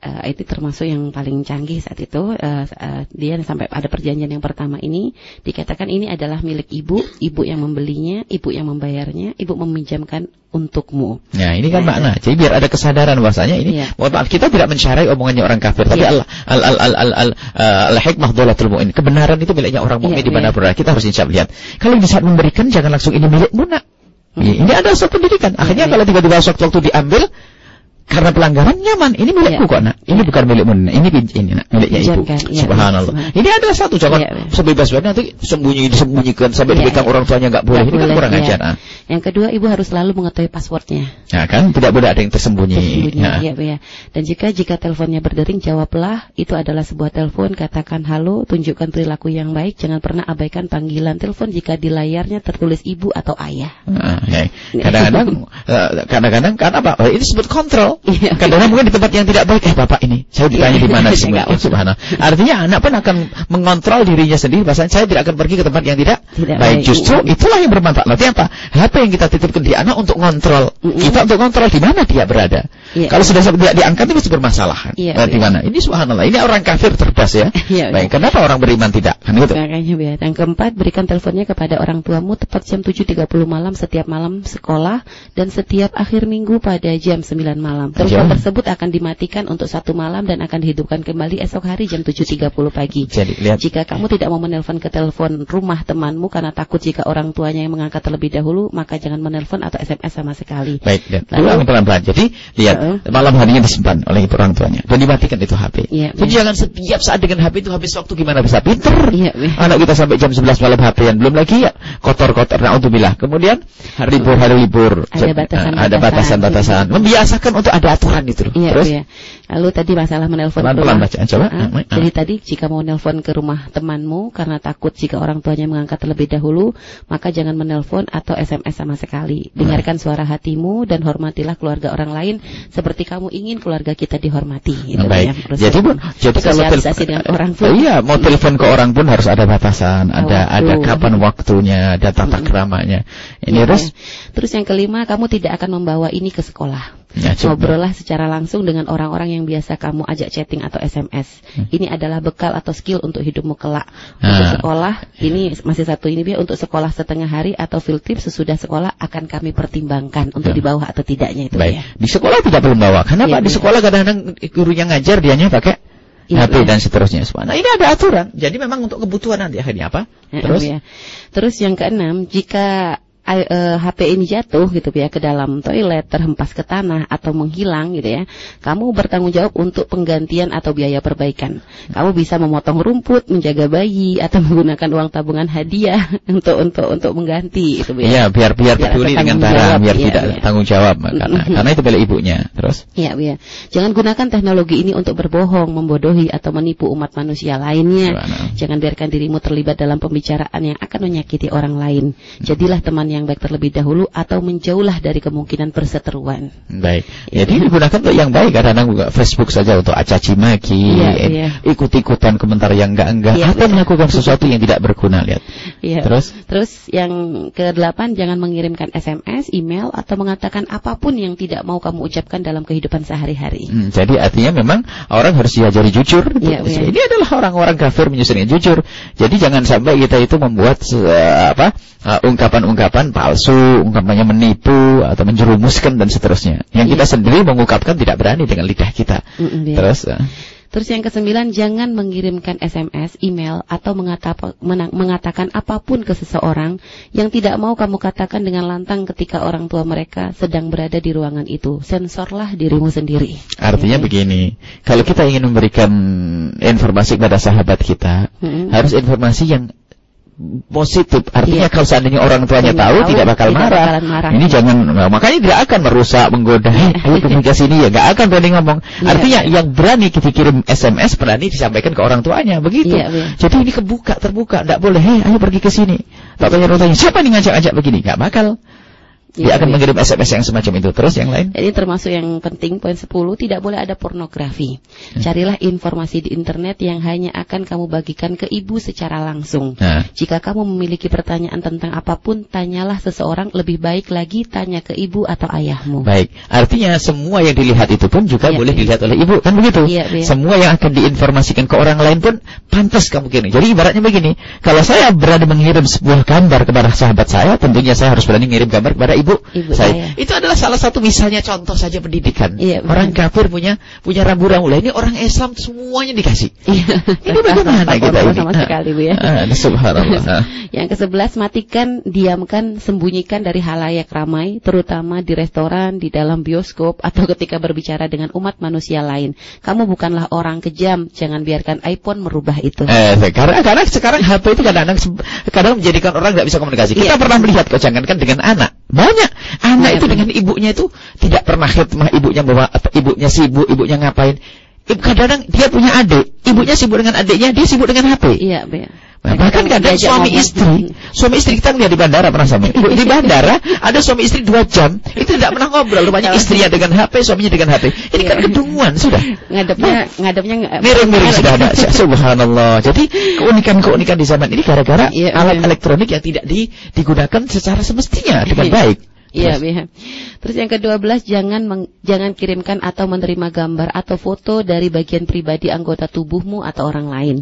E, itu termasuk yang paling canggih saat itu e, e, dia sampai ada perjanjian yang pertama ini dikatakan ini adalah milik ibu, ibu yang membelinya, ibu yang membayarnya, ibu meminjamkan untukmu. Nah, ini kan nah, makna. Jadi biar ada kesadaran bahwasanya ini ya. mohon maaf kita tidak mencari omongannya orang kafir, tapi ya. al al al al al al, al hikmah dolatul mu'min. Kebenaran itu miliknya orang mukmin ya, di mana ya. berada. Kita harus insya lihat. Kalau di saat memberikan jangan langsung ini milikmu nak. Hmm. Ini ada suatu pendidikan. Akhirnya ya, kalau tiba-tiba waktu diambil karena pelanggaran nyaman. Ini milikku ya. kok nak. Ini ya. bukan milikmu nak. Ini ini nak miliknya ibu. Ya, Subhanallah. Ya. Ini adalah satu jangan ya, ya. sebebas-bebasnya nanti sembunyi disembunyikan sampai ya, dipegang ya. orang tuanya nggak boleh. Gak ini kan kurang ya. ajar. Nah. Yang kedua ibu harus selalu mengetahui passwordnya. Ya kan tidak boleh ada yang tersembunyi. tersembunyi ya. Ya, ya. Dan jika jika teleponnya berdering jawablah itu adalah sebuah telepon katakan halo tunjukkan perilaku yang baik jangan pernah abaikan panggilan telepon jika di layarnya tertulis ibu atau ayah. Nah, ya. Kadang-kadang kadang-kadang kan apa? Ini disebut kontrol. Iya. Kadang-kadang mungkin di tempat yang tidak baik, eh bapak ini, saya ditanya di mana sih ya, subhanallah. Artinya anak pun akan mengontrol dirinya sendiri, bahasanya saya tidak akan pergi ke tempat yang tidak, tidak baik. Justru itulah yang bermanfaat. Nanti apa? HP yang kita titipkan di anak untuk kontrol. Kita untuk kontrol di mana dia berada. Ya. Kalau sudah tidak diangkat itu mesti bermasalah. Ya, nah, di mana? Ini subhanallah. Ini orang kafir cerdas ya. ya baik. Kenapa orang beriman tidak? Kan itu. Makanya Yang keempat, berikan teleponnya kepada orang tuamu tepat jam 7.30 malam setiap malam sekolah dan setiap akhir minggu pada jam 9 malam. Telepon tersebut akan dimatikan untuk satu malam dan akan dihidupkan kembali esok hari jam 7.30 pagi. Jadi, lihat. Jika kamu tidak mau menelpon ke telepon rumah temanmu karena takut jika orang tuanya yang mengangkat terlebih dahulu, maka jangan menelpon atau SMS sama sekali. Baik, lihat. Lalu pelan-pelan. Jadi, lihat uh, malam harinya disimpan oleh orang tuanya dan dimatikan itu HP. Iya, Jadi iya. jangan setiap saat dengan HP itu habis waktu gimana bisa pinter. Iya, iya. Anak kita sampai jam 11 malam HP-an belum lagi ya kotor-kotor naudzubillah. Kemudian hari libur hari libur Ada batasan-batasan. ada batasan-batasan. Membiasakan untuk ada aturan itu loh. Iya, Terus iya. Lalu tadi masalah menelpon ke Pelan-pelan rumah. bacaan, coba. Ah, ah. Jadi tadi jika mau nelpon ke rumah temanmu karena takut jika orang tuanya mengangkat terlebih dahulu, maka jangan menelpon atau SMS sama sekali. Dengarkan suara hatimu dan hormatilah keluarga orang lain seperti kamu ingin keluarga kita dihormati. Gitu Baik. ya, jadi pun jadi kalau dengan orang tua. Iya, mau telepon ke orang pun harus ada batasan, Oh, ada ada waktu. kapan waktunya, ada tata keramanya. Ini Iya, terus. Terus yang kelima, kamu tidak akan membawa ini ke sekolah. Ya, coba. Ngobrollah secara langsung dengan orang-orang yang biasa kamu ajak chatting atau SMS. Ini adalah bekal atau skill untuk hidupmu kelak. Untuk Ah. sekolah, ini masih satu ini dia untuk sekolah setengah hari atau field trip sesudah sekolah akan kami pertimbangkan untuk Ya. dibawa atau tidaknya itu Baik. ya. Di sekolah tidak perlu bawa. Kenapa? Iya, di sekolah kadang-kadang gurunya ngajar dianya pakai Iya, HP dan seterusnya semua. Nah, ini ada aturan. Jadi memang untuk kebutuhan nanti akhirnya apa? Terus ya. Terus yang keenam, jika eh, eh, HP ini jatuh gitu ya ke dalam toilet, terhempas ke tanah atau menghilang gitu ya, kamu bertanggung jawab untuk penggantian atau biaya perbaikan. Kamu bisa memotong rumput, menjaga bayi atau menggunakan uang tabungan hadiah untuk untuk untuk mengganti itu ya. Iya, biar biar Biar peduli dengan tanggung barang, jawab, biar iya, tidak iya. tanggung jawab karena karena itu bela ibunya. Terus Iya, iya. Jangan gunakan teknologi ini untuk berbohong, membodohi atau menipu umat manusia lainnya. Jangan biarkan dirimu terlibat dalam pembicaraan yang akan menyakiti orang lain. Jadilah teman yang baik terlebih dahulu atau menjauhlah dari kemungkinan perseteruan. Baik. Iya. Jadi digunakan untuk yang baik kadang-kadang buka Facebook saja untuk acaci maki, Iya, eh, iya. ikut-ikutan komentar yang enggak-enggak Iya, atau betul. melakukan sesuatu yang tidak berguna lihat. Iya. Terus? Terus yang kedelapan jangan mengirimkan SMS, email atau mengatakan apa pun yang tidak mau kamu ucapkan dalam kehidupan sehari-hari. Hmm, jadi artinya memang orang harus diajari jujur. Iya, iya. Ini adalah orang-orang kafir menyusun yang jujur. Jadi jangan sampai kita itu membuat eh, apa eh, ungkapan-ungkapan palsu, ungkapannya menipu atau menjerumuskan dan seterusnya. Yang Iya. kita sendiri mengungkapkan tidak berani dengan lidah kita. Iya. Terus eh, Terus yang kesembilan, jangan mengirimkan SMS, email, atau mengata- menang- mengatakan apa pun ke seseorang yang tidak mau kamu katakan dengan lantang ketika orang tua mereka sedang berada di ruangan itu. Sensorlah dirimu sendiri. artinya Ya, ya. begini, kalau kita ingin memberikan informasi kepada sahabat kita, Mm-mm. harus informasi yang positif. Artinya Iya. kalau seandainya orang tuanya tahu, tahu, tidak bakal tidak marah. marah. Ini jangan nah, makanya tidak akan merusak, menggoda. Hei, ayo komunikasi ini ya, nggak akan berani ngomong. Iya. Artinya yang berani kita kirim SMS berani disampaikan ke orang tuanya, begitu. Iya, iya. Jadi ini kebuka, terbuka, tidak boleh. Hei, ayo pergi ke sini. Tak tanya orang tuanya, siapa nih ngajak-ngajak begini? Nggak bakal. Dia Iya, akan iya. mengirim SMS yang semacam itu. Terus yang lain? Jadi termasuk yang penting poin 10 tidak boleh ada pornografi. Carilah informasi di internet yang hanya akan kamu bagikan ke ibu secara langsung. Nah. Jika kamu memiliki pertanyaan tentang apa pun, tanyalah seseorang lebih baik lagi tanya ke ibu atau ayahmu. Baik, artinya semua yang dilihat itu pun juga Iya, boleh iya. dilihat oleh ibu, kan begitu? Iya, iya. Semua yang akan diinformasikan ke orang lain pun pantas kamu kirim. Jadi ibaratnya begini, kalau saya berani mengirim sebuah gambar kepada sahabat saya, tentunya saya harus berani mengirim gambar kepada ibu, Ibu saya. saya. Itu adalah salah satu misalnya contoh saja pendidikan. Iya, benar. orang kafir punya punya rambu-rambu. Ini orang Islam semuanya dikasih. Iya. Ini bagaimana kita ini? sama sekali Bu ya. Ah, ah, subhanallah. Ah. Yang ke-11 matikan, diamkan, sembunyikan dari halayak ramai, terutama di restoran, di dalam bioskop atau ketika berbicara dengan umat manusia lain. Kamu bukanlah orang kejam, jangan biarkan iPhone merubah itu. Eh, karena karena sekarang HP itu kadang-kadang kadang menjadikan orang nggak bisa komunikasi. Kita Iya. pernah melihat kok jangankan dengan anak. Banyak anak Iya, itu dengan ibunya itu tidak pernah khidmah ibunya bawa atau ibunya sibuk, ibunya ngapain. Kadang-kadang dia punya adik, ibunya sibuk dengan adiknya, dia sibuk dengan HP. Iya, Be. Nah, bahkan kadang suami ngomong. istri, suami istri kita lihat di bandara pernah sama. Di bandara ada suami istri dua jam, itu tidak pernah ngobrol. Rupanya istrinya dengan HP, suaminya dengan HP. Ini kan Iya. kedunguan sudah. ngadepnya ngadepnya nggak- Miring-miring sudah ada. Subhanallah. Jadi keunikan-keunikan di zaman ini gara-gara Iya, alat iya. elektronik yang tidak di, digunakan secara semestinya dengan Iya. baik. Iya, iya. Terus yang ke-12 jangan meng- jangan kirimkan atau menerima gambar atau foto dari bagian pribadi anggota tubuhmu atau orang lain.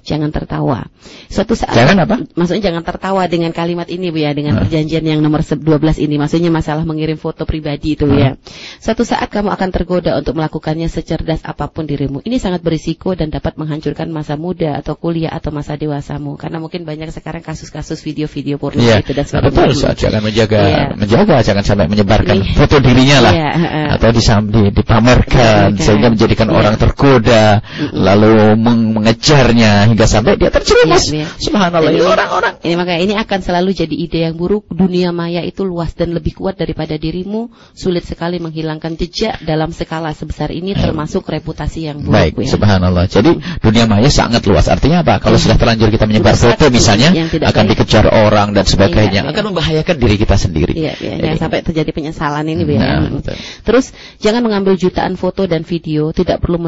Jangan tertawa. Suatu saat Hmm. Jangan apa? Maksudnya jangan tertawa dengan kalimat ini Bu ya, dengan Ah. perjanjian yang nomor se- 12 ini. Maksudnya masalah mengirim foto pribadi itu ya. Suatu saat kamu akan tergoda untuk melakukannya secerdas apa pun dirimu. Ini sangat berisiko dan dapat menghancurkan masa muda atau kuliah atau masa dewasamu. Karena mungkin banyak sekarang kasus-kasus video-video porno Iya, itu dan betul. sebagainya. Saat jangan menjaga Iya. menjaga berusaha jangan sampai menyebarkan Iya. foto dirinya lah Iya, heeh. atau disam, di, dipamerkan Dipamerkan. sehingga menjadikan Iya. orang tergoda lalu meng- mengejarnya hingga sampai dia terjerumus. Iya, iya. Subhanallah, ini orang-orang Ini makanya ini akan selalu jadi ide yang buruk. Dunia maya itu luas dan lebih kuat daripada dirimu. Sulit sekali menghilangkan jejak dalam skala sebesar ini, termasuk reputasi yang buruk. Baik, ya. subhanallah. Jadi dunia maya sangat luas. Artinya apa? Kalau sudah terlanjur kita menyebar Sudah foto misalnya, akan baik. dikejar orang dan sebagainya, Iya, iya. akan membahayakan diri kita sendiri. Iya, iya, Jadi- jangan sampai terjadi penyesalan ini, Bu, ya. Nah, Mm. betul. Terus jangan mengambil jutaan foto dan video, tidak perlu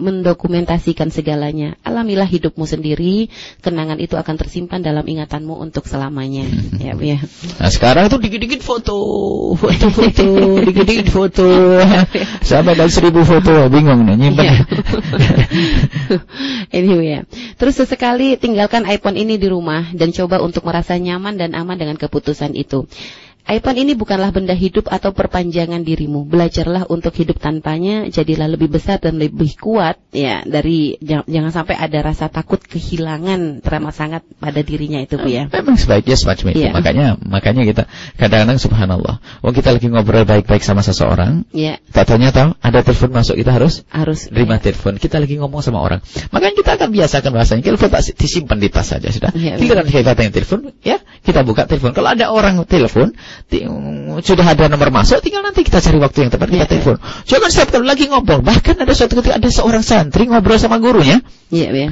mendokumentasikan segalanya. Alamilah hidupmu sendiri, kenangan itu akan tersimpan dalam ingatanmu untuk selamanya. Ya, Bu, ya. Nah sekarang itu dikit-dikit foto, foto-foto, dikit-dikit foto, sampai ada seribu foto, bingung nih nyimpen. Iya. anyway ya. Terus sesekali tinggalkan iPhone ini di rumah dan coba untuk merasa nyaman dan aman dengan keputusan itu. iPhone ini bukanlah benda hidup atau perpanjangan dirimu. Belajarlah untuk hidup tanpanya, jadilah lebih besar dan lebih kuat ya dari jangan, jangan sampai ada rasa takut kehilangan teramat sangat pada dirinya itu Bu ya. Memang sebaiknya semacam itu. Iya. Makanya, makanya kita kadang-kadang subhanallah. Oh kita lagi ngobrol baik-baik sama seseorang, Ya, Tatanya tahu ada telepon masuk kita harus harus terima telepon. Kita lagi ngomong sama orang. Makanya kita akan biasakan bahasanya. Telepon tak disimpan di tas saja sudah. Iya, Giliran kita yang telepon, ya kita buka telepon. Kalau ada orang telepon, sudah ada nomor masuk, tinggal nanti kita cari waktu yang tepat kita Iya. telepon. Jangan setiap kali lagi ngobrol. Bahkan ada suatu ketika ada seorang santri ngobrol sama gurunya. Iya, ya.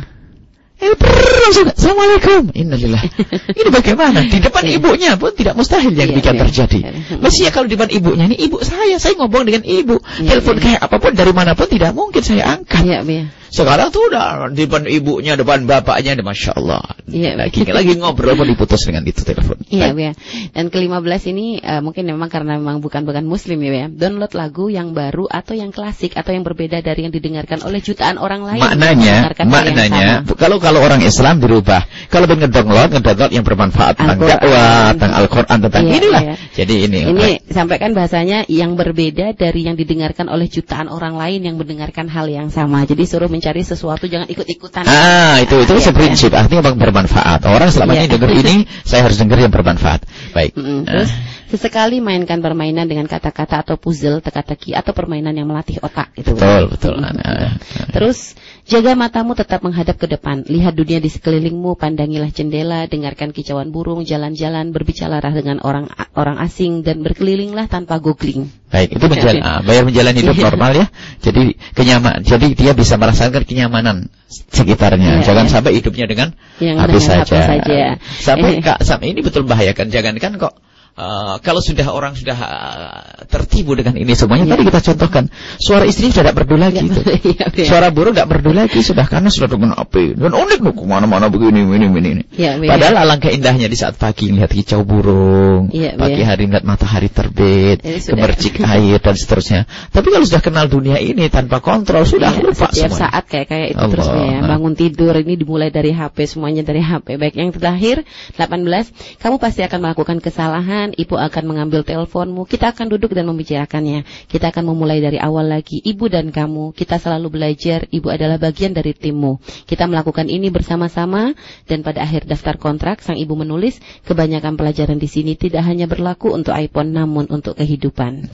Eh, brrr, langsung, Assalamualaikum. Innalillah. Ini bagaimana? Di depan Iya. ibunya pun tidak mustahil yang Iya, demikian iya. terjadi. Iya. Mestinya kalau di depan ibunya, ini ibu saya, saya ngomong dengan ibu. Iya, Telepon iya. kayak apa pun dari mana pun tidak mungkin saya angkat. Iya, ya. Sekarang tuh udah di depan ibunya, depan bapaknya, masya Allah. Iya. Lagi lagi ngobrol pun diputus dengan itu telepon. Iya, ya. Dan ke-15 ini eh, mungkin memang karena memang bukan bukan muslim ya, ya. Download lagu yang baru atau yang klasik atau yang berbeda dari yang didengarkan oleh jutaan orang lain. Maknanya, maknanya, kalau kalau orang Islam dirubah. Kalau pengen ngedownload, ngedownload yang bermanfaat tentang dakwah, tentang Al-Quran, tentang Iya, inilah. iya. Jadi ini. Ini sampaikan bahasanya yang berbeda dari yang didengarkan oleh jutaan orang lain yang mendengarkan hal yang sama. Jadi suruh mencari sesuatu jangan ikut-ikutan. Ah, itu itu Iya, seprinsip. Artinya bang bermanfaat. Orang selama Iya. ini dengar ini, saya harus dengar yang bermanfaat. Baik. Mm-mm. Ah. Terus sesekali mainkan permainan dengan kata-kata atau puzzle, teka-teki atau permainan yang melatih otak itu. betul, betul. Ah, ah. Terus jaga matamu tetap menghadap ke depan. Lihat dunia di sekelilingmu, pandangilah jendela, dengarkan kicauan burung, jalan-jalan, berbicara dengan orang orang asing dan berkelilinglah tanpa googling. Baik, itu menjal Iya. ah, bayar menjalani hidup normal ya. Jadi kenyaman, jadi dia bisa merasakan kenyamanan sekitarnya. Iya, Jangan iya. sampai hidupnya dengan Yang habis saja. Saja. Sampai Eh. Kak, sampai ini betul membahayakan. Jangankan kok eh, kalau sudah orang sudah eh, tertibu dengan ini semuanya, Iya. tadi kita contohkan, suara istri sudah tidak merdu lagi. itu. Iya, iya. Suara burung tidak merdu lagi sudah karena sudah dengan api dan unik loh ke mana-mana begini ini ini ini. Iya, iya. Padahal alangkah indahnya di saat pagi melihat kicau burung, Iya, pagi iya. hari melihat matahari terbit, sudah- gemercik air dan seterusnya. Tapi kalau sudah kenal dunia ini tanpa kontrol sudah Iya, lupa setiap semua. saat kayak kayak itu Allah. terus ya. Bangun tidur ini dimulai dari HP, semuanya dari HP. Baik yang terakhir 18, kamu pasti akan melakukan kesalahan, ibu akan mengambil teleponmu, kita akan duduk dan membicarakannya. Kita akan memulai dari awal lagi. Ibu dan kamu, kita selalu belajar, ibu adalah bagian dari timmu. Kita melakukan ini bersama-sama dan pada akhir daftar kontrak sang ibu menulis, kebanyakan pelajaran di sini tidak hanya berlaku untuk iPhone namun untuk kehidupan.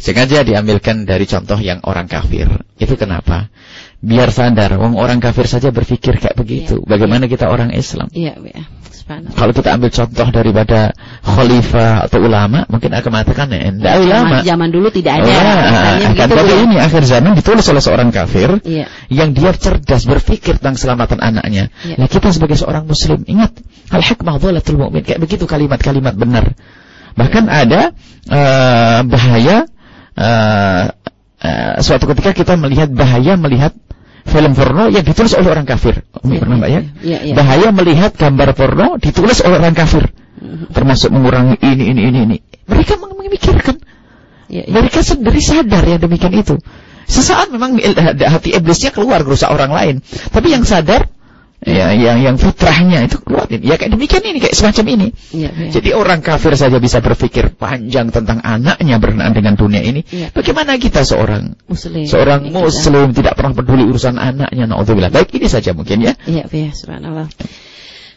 Sengaja diambilkan dari contoh yang orang kafir. Itu kenapa? Biar sadar, wong orang kafir saja berpikir kayak begitu. Iya. Bagaimana kita orang Islam? Iya, ya. Subhanallah. Kalau kita ambil contoh daripada khalifah atau ulama, mungkin akan mengatakan, ya, enggak ulama. Zaman, dulu tidak ada. Akan begitu, tapi Bu. ini akhir zaman ditulis oleh seorang kafir Iya. yang dia cerdas berpikir tentang keselamatan anaknya. Iya. Nah, kita sebagai seorang muslim ingat al hikmah dhalatul mu'min kayak begitu kalimat-kalimat benar. Bahkan ada eh, bahaya eh, eh, suatu ketika kita melihat bahaya melihat film porno yang ditulis oleh orang kafir. Umi Iya, pernah Mbak ya? iya, iya. Bahaya melihat gambar porno ditulis oleh orang kafir. Termasuk mengurangi ini ini ini ini. Mereka memikirkan Iya, iya. mereka sendiri sadar yang demikian itu. Sesaat memang hati iblisnya keluar merusak orang lain. Tapi yang sadar, ya, yang yang fitrahnya itu keluar. Ya kayak demikian ini, kayak semacam ini. Iya, iya. Jadi orang kafir saja bisa berpikir panjang tentang anaknya berkenaan dengan dunia ini. Iya. Bagaimana kita seorang Muslim. seorang Iya, kita. muslim tidak pernah peduli urusan anaknya? Naudzubillah. Baik ini saja mungkin ya. Iya, iya, subhanallah.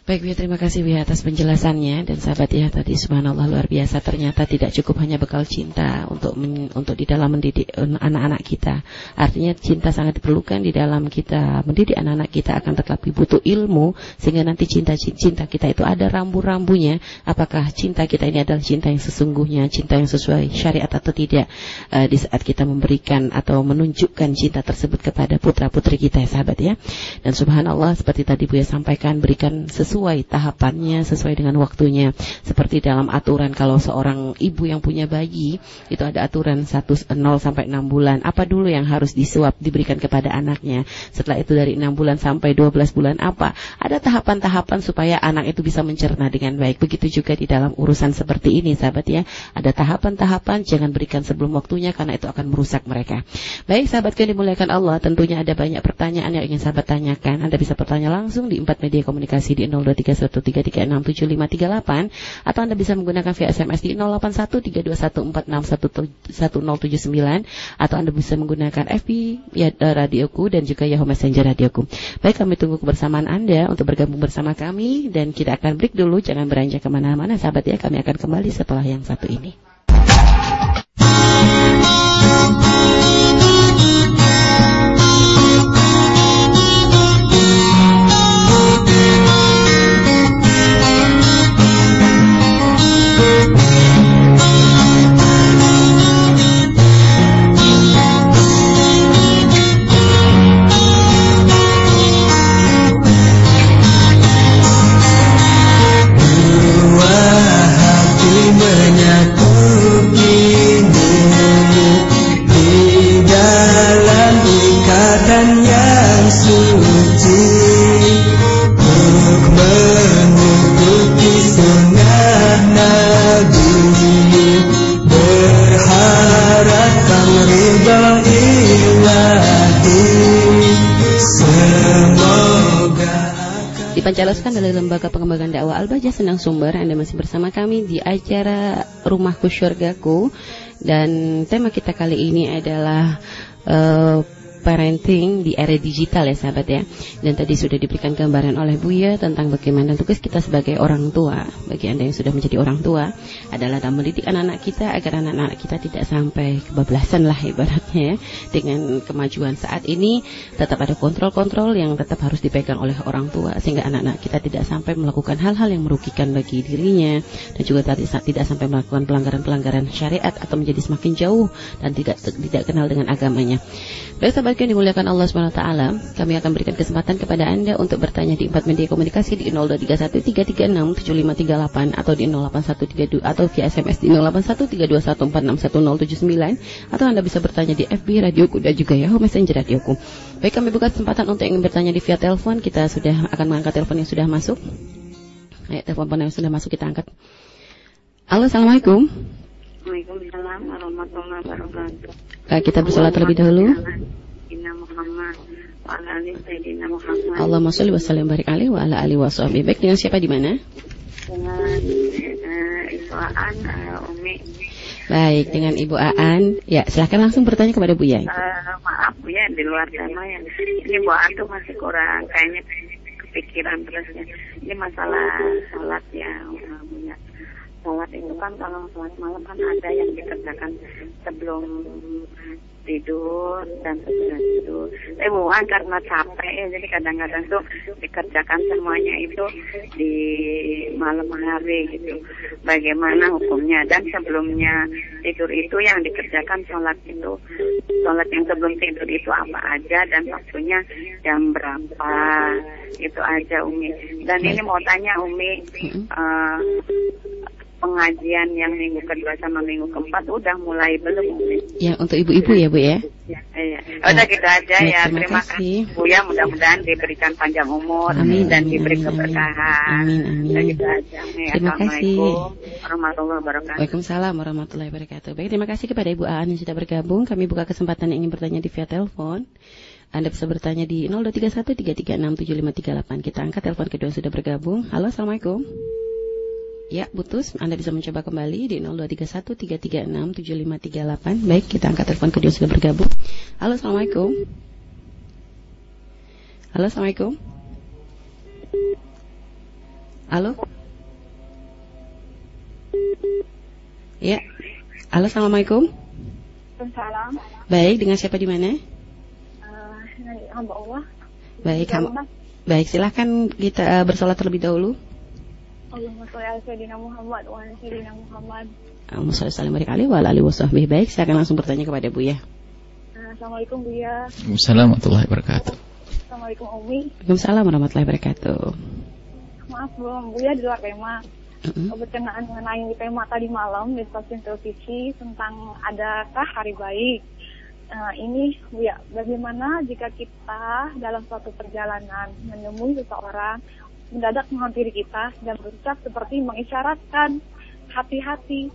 Baik, ya terima kasih Wia atas penjelasannya dan sahabat ya tadi subhanallah luar biasa ternyata tidak cukup hanya bekal cinta untuk men, untuk di dalam mendidik anak-anak kita. Artinya cinta sangat diperlukan di dalam kita mendidik anak-anak kita akan tetapi butuh ilmu sehingga nanti cinta cinta kita itu ada rambu-rambunya. Apakah cinta kita ini adalah cinta yang sesungguhnya, cinta yang sesuai syariat atau tidak uh, di saat kita memberikan atau menunjukkan cinta tersebut kepada putra-putri kita ya sahabat ya. Dan subhanallah seperti tadi Buya sampaikan berikan sesuatu sesuai tahapannya, sesuai dengan waktunya. Seperti dalam aturan kalau seorang ibu yang punya bayi, itu ada aturan 1 0 sampai 6 bulan. Apa dulu yang harus disuap diberikan kepada anaknya? Setelah itu dari 6 bulan sampai 12 bulan apa? Ada tahapan-tahapan supaya anak itu bisa mencerna dengan baik. Begitu juga di dalam urusan seperti ini, sahabat ya. Ada tahapan-tahapan, jangan berikan sebelum waktunya karena itu akan merusak mereka. Baik, sahabat yang dimuliakan Allah, tentunya ada banyak pertanyaan yang ingin sahabat tanyakan. Anda bisa bertanya langsung di empat media komunikasi di 0 023133367538 atau Anda bisa menggunakan via SMS di 081321461079 atau Anda bisa menggunakan FB ya, eh, radioku dan juga Yahoo Messenger radioku. Baik, kami tunggu kebersamaan Anda untuk bergabung bersama kami dan kita akan break dulu, jangan beranjak ke mana-mana sahabat ya, kami akan kembali setelah yang satu ini. Al-Baja Senang Sumber. Anda masih bersama kami di acara Rumahku Syurgaku dan tema kita kali ini adalah uh, parenting di era digital ya sahabat ya. Dan tadi sudah diberikan gambaran oleh Buya tentang bagaimana tugas kita sebagai orang tua. Bagi Anda yang sudah menjadi orang tua adalah dalam mendidik anak-anak kita agar anak-anak kita tidak sampai kebablasan lah ibaratnya ya. Dengan kemajuan saat ini tetap ada kontrol-kontrol yang tetap harus dipegang oleh orang tua sehingga anak-anak kita tidak sampai melakukan hal-hal yang merugikan bagi dirinya dan juga tidak sampai melakukan pelanggaran-pelanggaran syariat atau menjadi semakin jauh dan tidak tidak kenal dengan agamanya. Baik sahabat yang dimuliakan Allah SWT, kami akan berikan kesempatan kepada Anda untuk bertanya di empat media komunikasi di 02313367538 atau di 08132 atau via SMS di 081321461079 atau Anda bisa bertanya di FB Radioku dan juga Yahoo Messenger Radioku. Baik, kami buka kesempatan untuk ingin bertanya di via telepon. Kita sudah akan mengangkat telepon yang sudah masuk. Ayo, telepon yang sudah masuk kita angkat. Halo, Assalamualaikum. Waalaikumsalam warahmatullahi wabarakatuh. kita bersolat terlebih dahulu. Allahumma sholli wa sallim barik alaihi wa ala alihi wa sahbihi. Baik dengan siapa di mana? Dengan uh, Ibu Aan, uh, Umi. Baik, dengan Ibu Aan. Ya, silahkan langsung bertanya kepada Bu Yai. Uh, maaf Bu ya, di luar sana ya. Ini Bu Aan tuh masih kurang kayaknya kepikiran terusnya. Ini masalah salat ya, Bu ya sholat itu kan kalau sholat malam kan ada yang dikerjakan sebelum tidur dan sesudah tidur. Eh bukan karena capek ya, jadi kadang-kadang tuh dikerjakan semuanya itu di malam hari gitu. Bagaimana hukumnya dan sebelumnya tidur itu yang dikerjakan sholat itu sholat yang sebelum tidur itu apa aja dan waktunya jam berapa itu aja Umi. Dan ini mau tanya Umi. Uh, pengajian yang minggu kedua sama minggu keempat udah mulai belum? Ya untuk ibu-ibu ya bu ya. Ya, ya. Udah gitu aja ya. Terima, terima kasih Bu ya mudah-mudahan diberikan panjang umur amin, dan amin, diberi keberkahan. Amin amin. Udah gitu aja. Ya, terima kasih. warahmatullahi wabarakatuh. Waalaikumsalam warahmatullahi wabarakatuh. Baik terima kasih kepada Ibu Aan yang sudah bergabung. Kami buka kesempatan yang ingin bertanya di via telepon. Anda bisa bertanya di 0231 3367538. Kita angkat telepon kedua sudah bergabung. Halo, Assalamualaikum. Ya, putus. Anda bisa mencoba kembali di 0231 Baik, kita angkat telepon kedua sudah bergabung. Halo, Assalamualaikum. Halo, Assalamualaikum. Halo? Ya. Halo, Assalamualaikum. Waalaikumsalam. Baik, dengan siapa di mana? Uh, hamba Allah. Baik, hamba. Baik, silahkan kita uh, bersolat terlebih dahulu. Allahumma sholli ala sayyidina Muhammad wa ala sayyidina Muhammad. Allahumma sholli ala sayyidina wa ala alihi washabbihi. Baik, saya akan langsung bertanya kepada Bu ya. Assalamualaikum Bu ya. Assalamualaikum warahmatullahi wabarakatuh. Assalamualaikum Umi. Waalaikumsalam warahmatullahi wabarakatuh. Maaf belum Bu ya di luar tema. Uh-huh. Berkenaan mengenai tema tadi malam di stasiun televisi tentang adakah hari baik. Uh, ini Bu ya, bagaimana jika kita dalam suatu perjalanan menemui seseorang mendadak menghampiri kita dan berucap seperti mengisyaratkan hati-hati.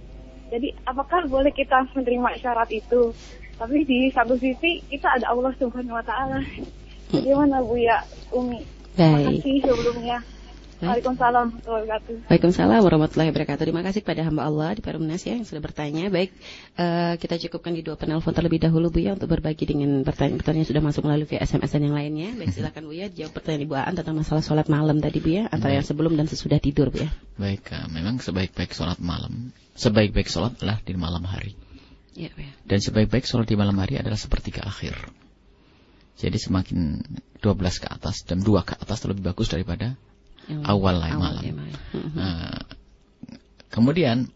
Jadi apakah boleh kita menerima isyarat itu? Tapi di satu sisi kita ada Allah Subhanahu Wa Taala. Bagaimana Bu ya Umi? Baik. Terima kasih sebelumnya. Waalaikumsalam warahmatullahi wabarakatuh. Waalaikumsalam warahmatullahi wabarakatuh. Terima kasih kepada hamba Allah di Perumnas ya yang sudah bertanya. Baik, uh, kita cukupkan di dua penelpon terlebih dahulu Bu ya untuk berbagi dengan pertanyaan-pertanyaan yang sudah masuk melalui via SMS dan yang lainnya. Baik, silakan Bu ya jawab pertanyaan Ibu Aan tentang masalah sholat malam tadi Bu ya, antara yang sebelum dan sesudah tidur Bu ya. Baik, uh, memang sebaik-baik sholat malam, sebaik-baik sholat adalah di malam hari. Ya, ya. Dan sebaik-baik sholat di malam hari adalah sepertiga akhir. Jadi semakin 12 ke atas dan dua ke atas lebih bagus daripada yang awal lah malam. Ya, malam. Nah, kemudian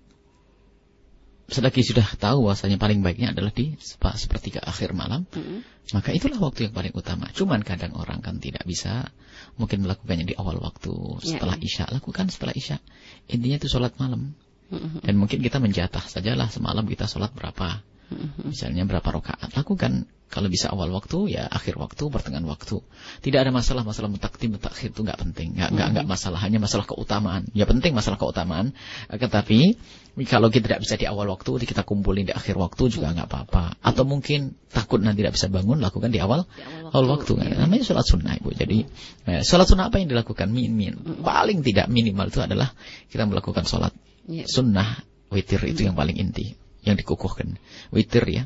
selagi sudah tahu bahwasanya paling baiknya adalah di sepertiga akhir malam, mm-hmm. maka itulah waktu yang paling utama. Cuman kadang orang kan tidak bisa mungkin melakukannya di awal waktu setelah ya, isya, lakukan setelah isya. Intinya itu sholat malam. Mm-hmm. Dan mungkin kita menjatah sajalah semalam kita sholat berapa. Misalnya berapa rakaat. Lakukan kalau bisa awal waktu ya akhir waktu pertengahan waktu. Tidak ada masalah masalah mutakdim mutakhir itu nggak penting, nggak nggak nggak masalah hanya masalah keutamaan. Ya penting masalah keutamaan. Tetapi kalau kita tidak bisa di awal waktu, kita kumpulin di akhir waktu juga nggak apa-apa. Atau mungkin takut nanti tidak bisa bangun, lakukan di awal di awal waktu. Awal waktu. Ya. Namanya sholat sunnah ibu. Jadi ya, sholat sunnah apa yang dilakukan? Min min. Paling tidak minimal itu adalah kita melakukan sholat ya. sunnah witir itu yang paling inti yang dikukuhkan. Witir ya.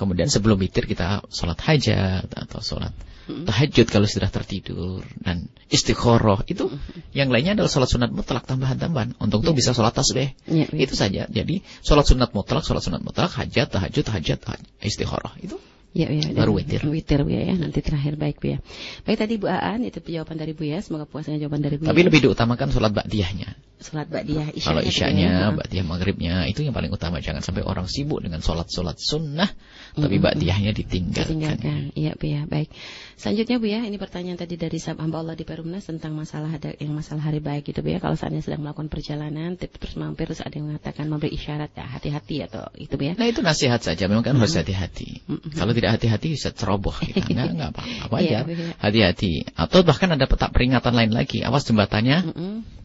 Kemudian sebelum witir kita sholat hajat atau sholat tahajud kalau sudah tertidur dan istiqoroh itu yang lainnya adalah sholat sunat mutlak tambahan-tambahan. Untuk itu bisa sholat tasbih. Ya, ya. itu saja. Jadi sholat sunat mutlak sholat sunat mutlak hajat tahajud tahajud istiqoroh itu Ya, ya. Baru witir. Witir Bu ya, nanti terakhir baik Bu ya. Baik tadi Bu Aan itu jawaban dari Bu ya. Semoga puasanya jawaban dari Bu. Tapi ya. lebih diutamakan sholat ba'diyahnya. Sholat ba'diyah isyanya. Kalau isyanya, ya. ba'diyah maghribnya itu yang paling utama. Jangan sampai orang sibuk dengan sholat-sholat sunnah, mm-hmm. tapi ba'diyahnya ditinggalkan. Ditinggalkan. Iya Bu ya, baik. Selanjutnya Bu ya, ini pertanyaan tadi dari sahab hamba Allah di Perumnas tentang masalah ada yang masalah hari baik gitu Bu ya. Kalau saatnya sedang melakukan perjalanan, terus mampir terus ada yang mengatakan memberi isyarat ya hati-hati atau itu Bu ya. Nah itu nasihat saja, memang kan mm-hmm. harus hati-hati. Mm-hmm. Kalau tidak hati-hati bisa ceroboh kita. Enggak, enggak apa-apa aja. Iya, Hati-hati. Atau bahkan ada petak peringatan lain lagi. Awas jembatannya. Nanti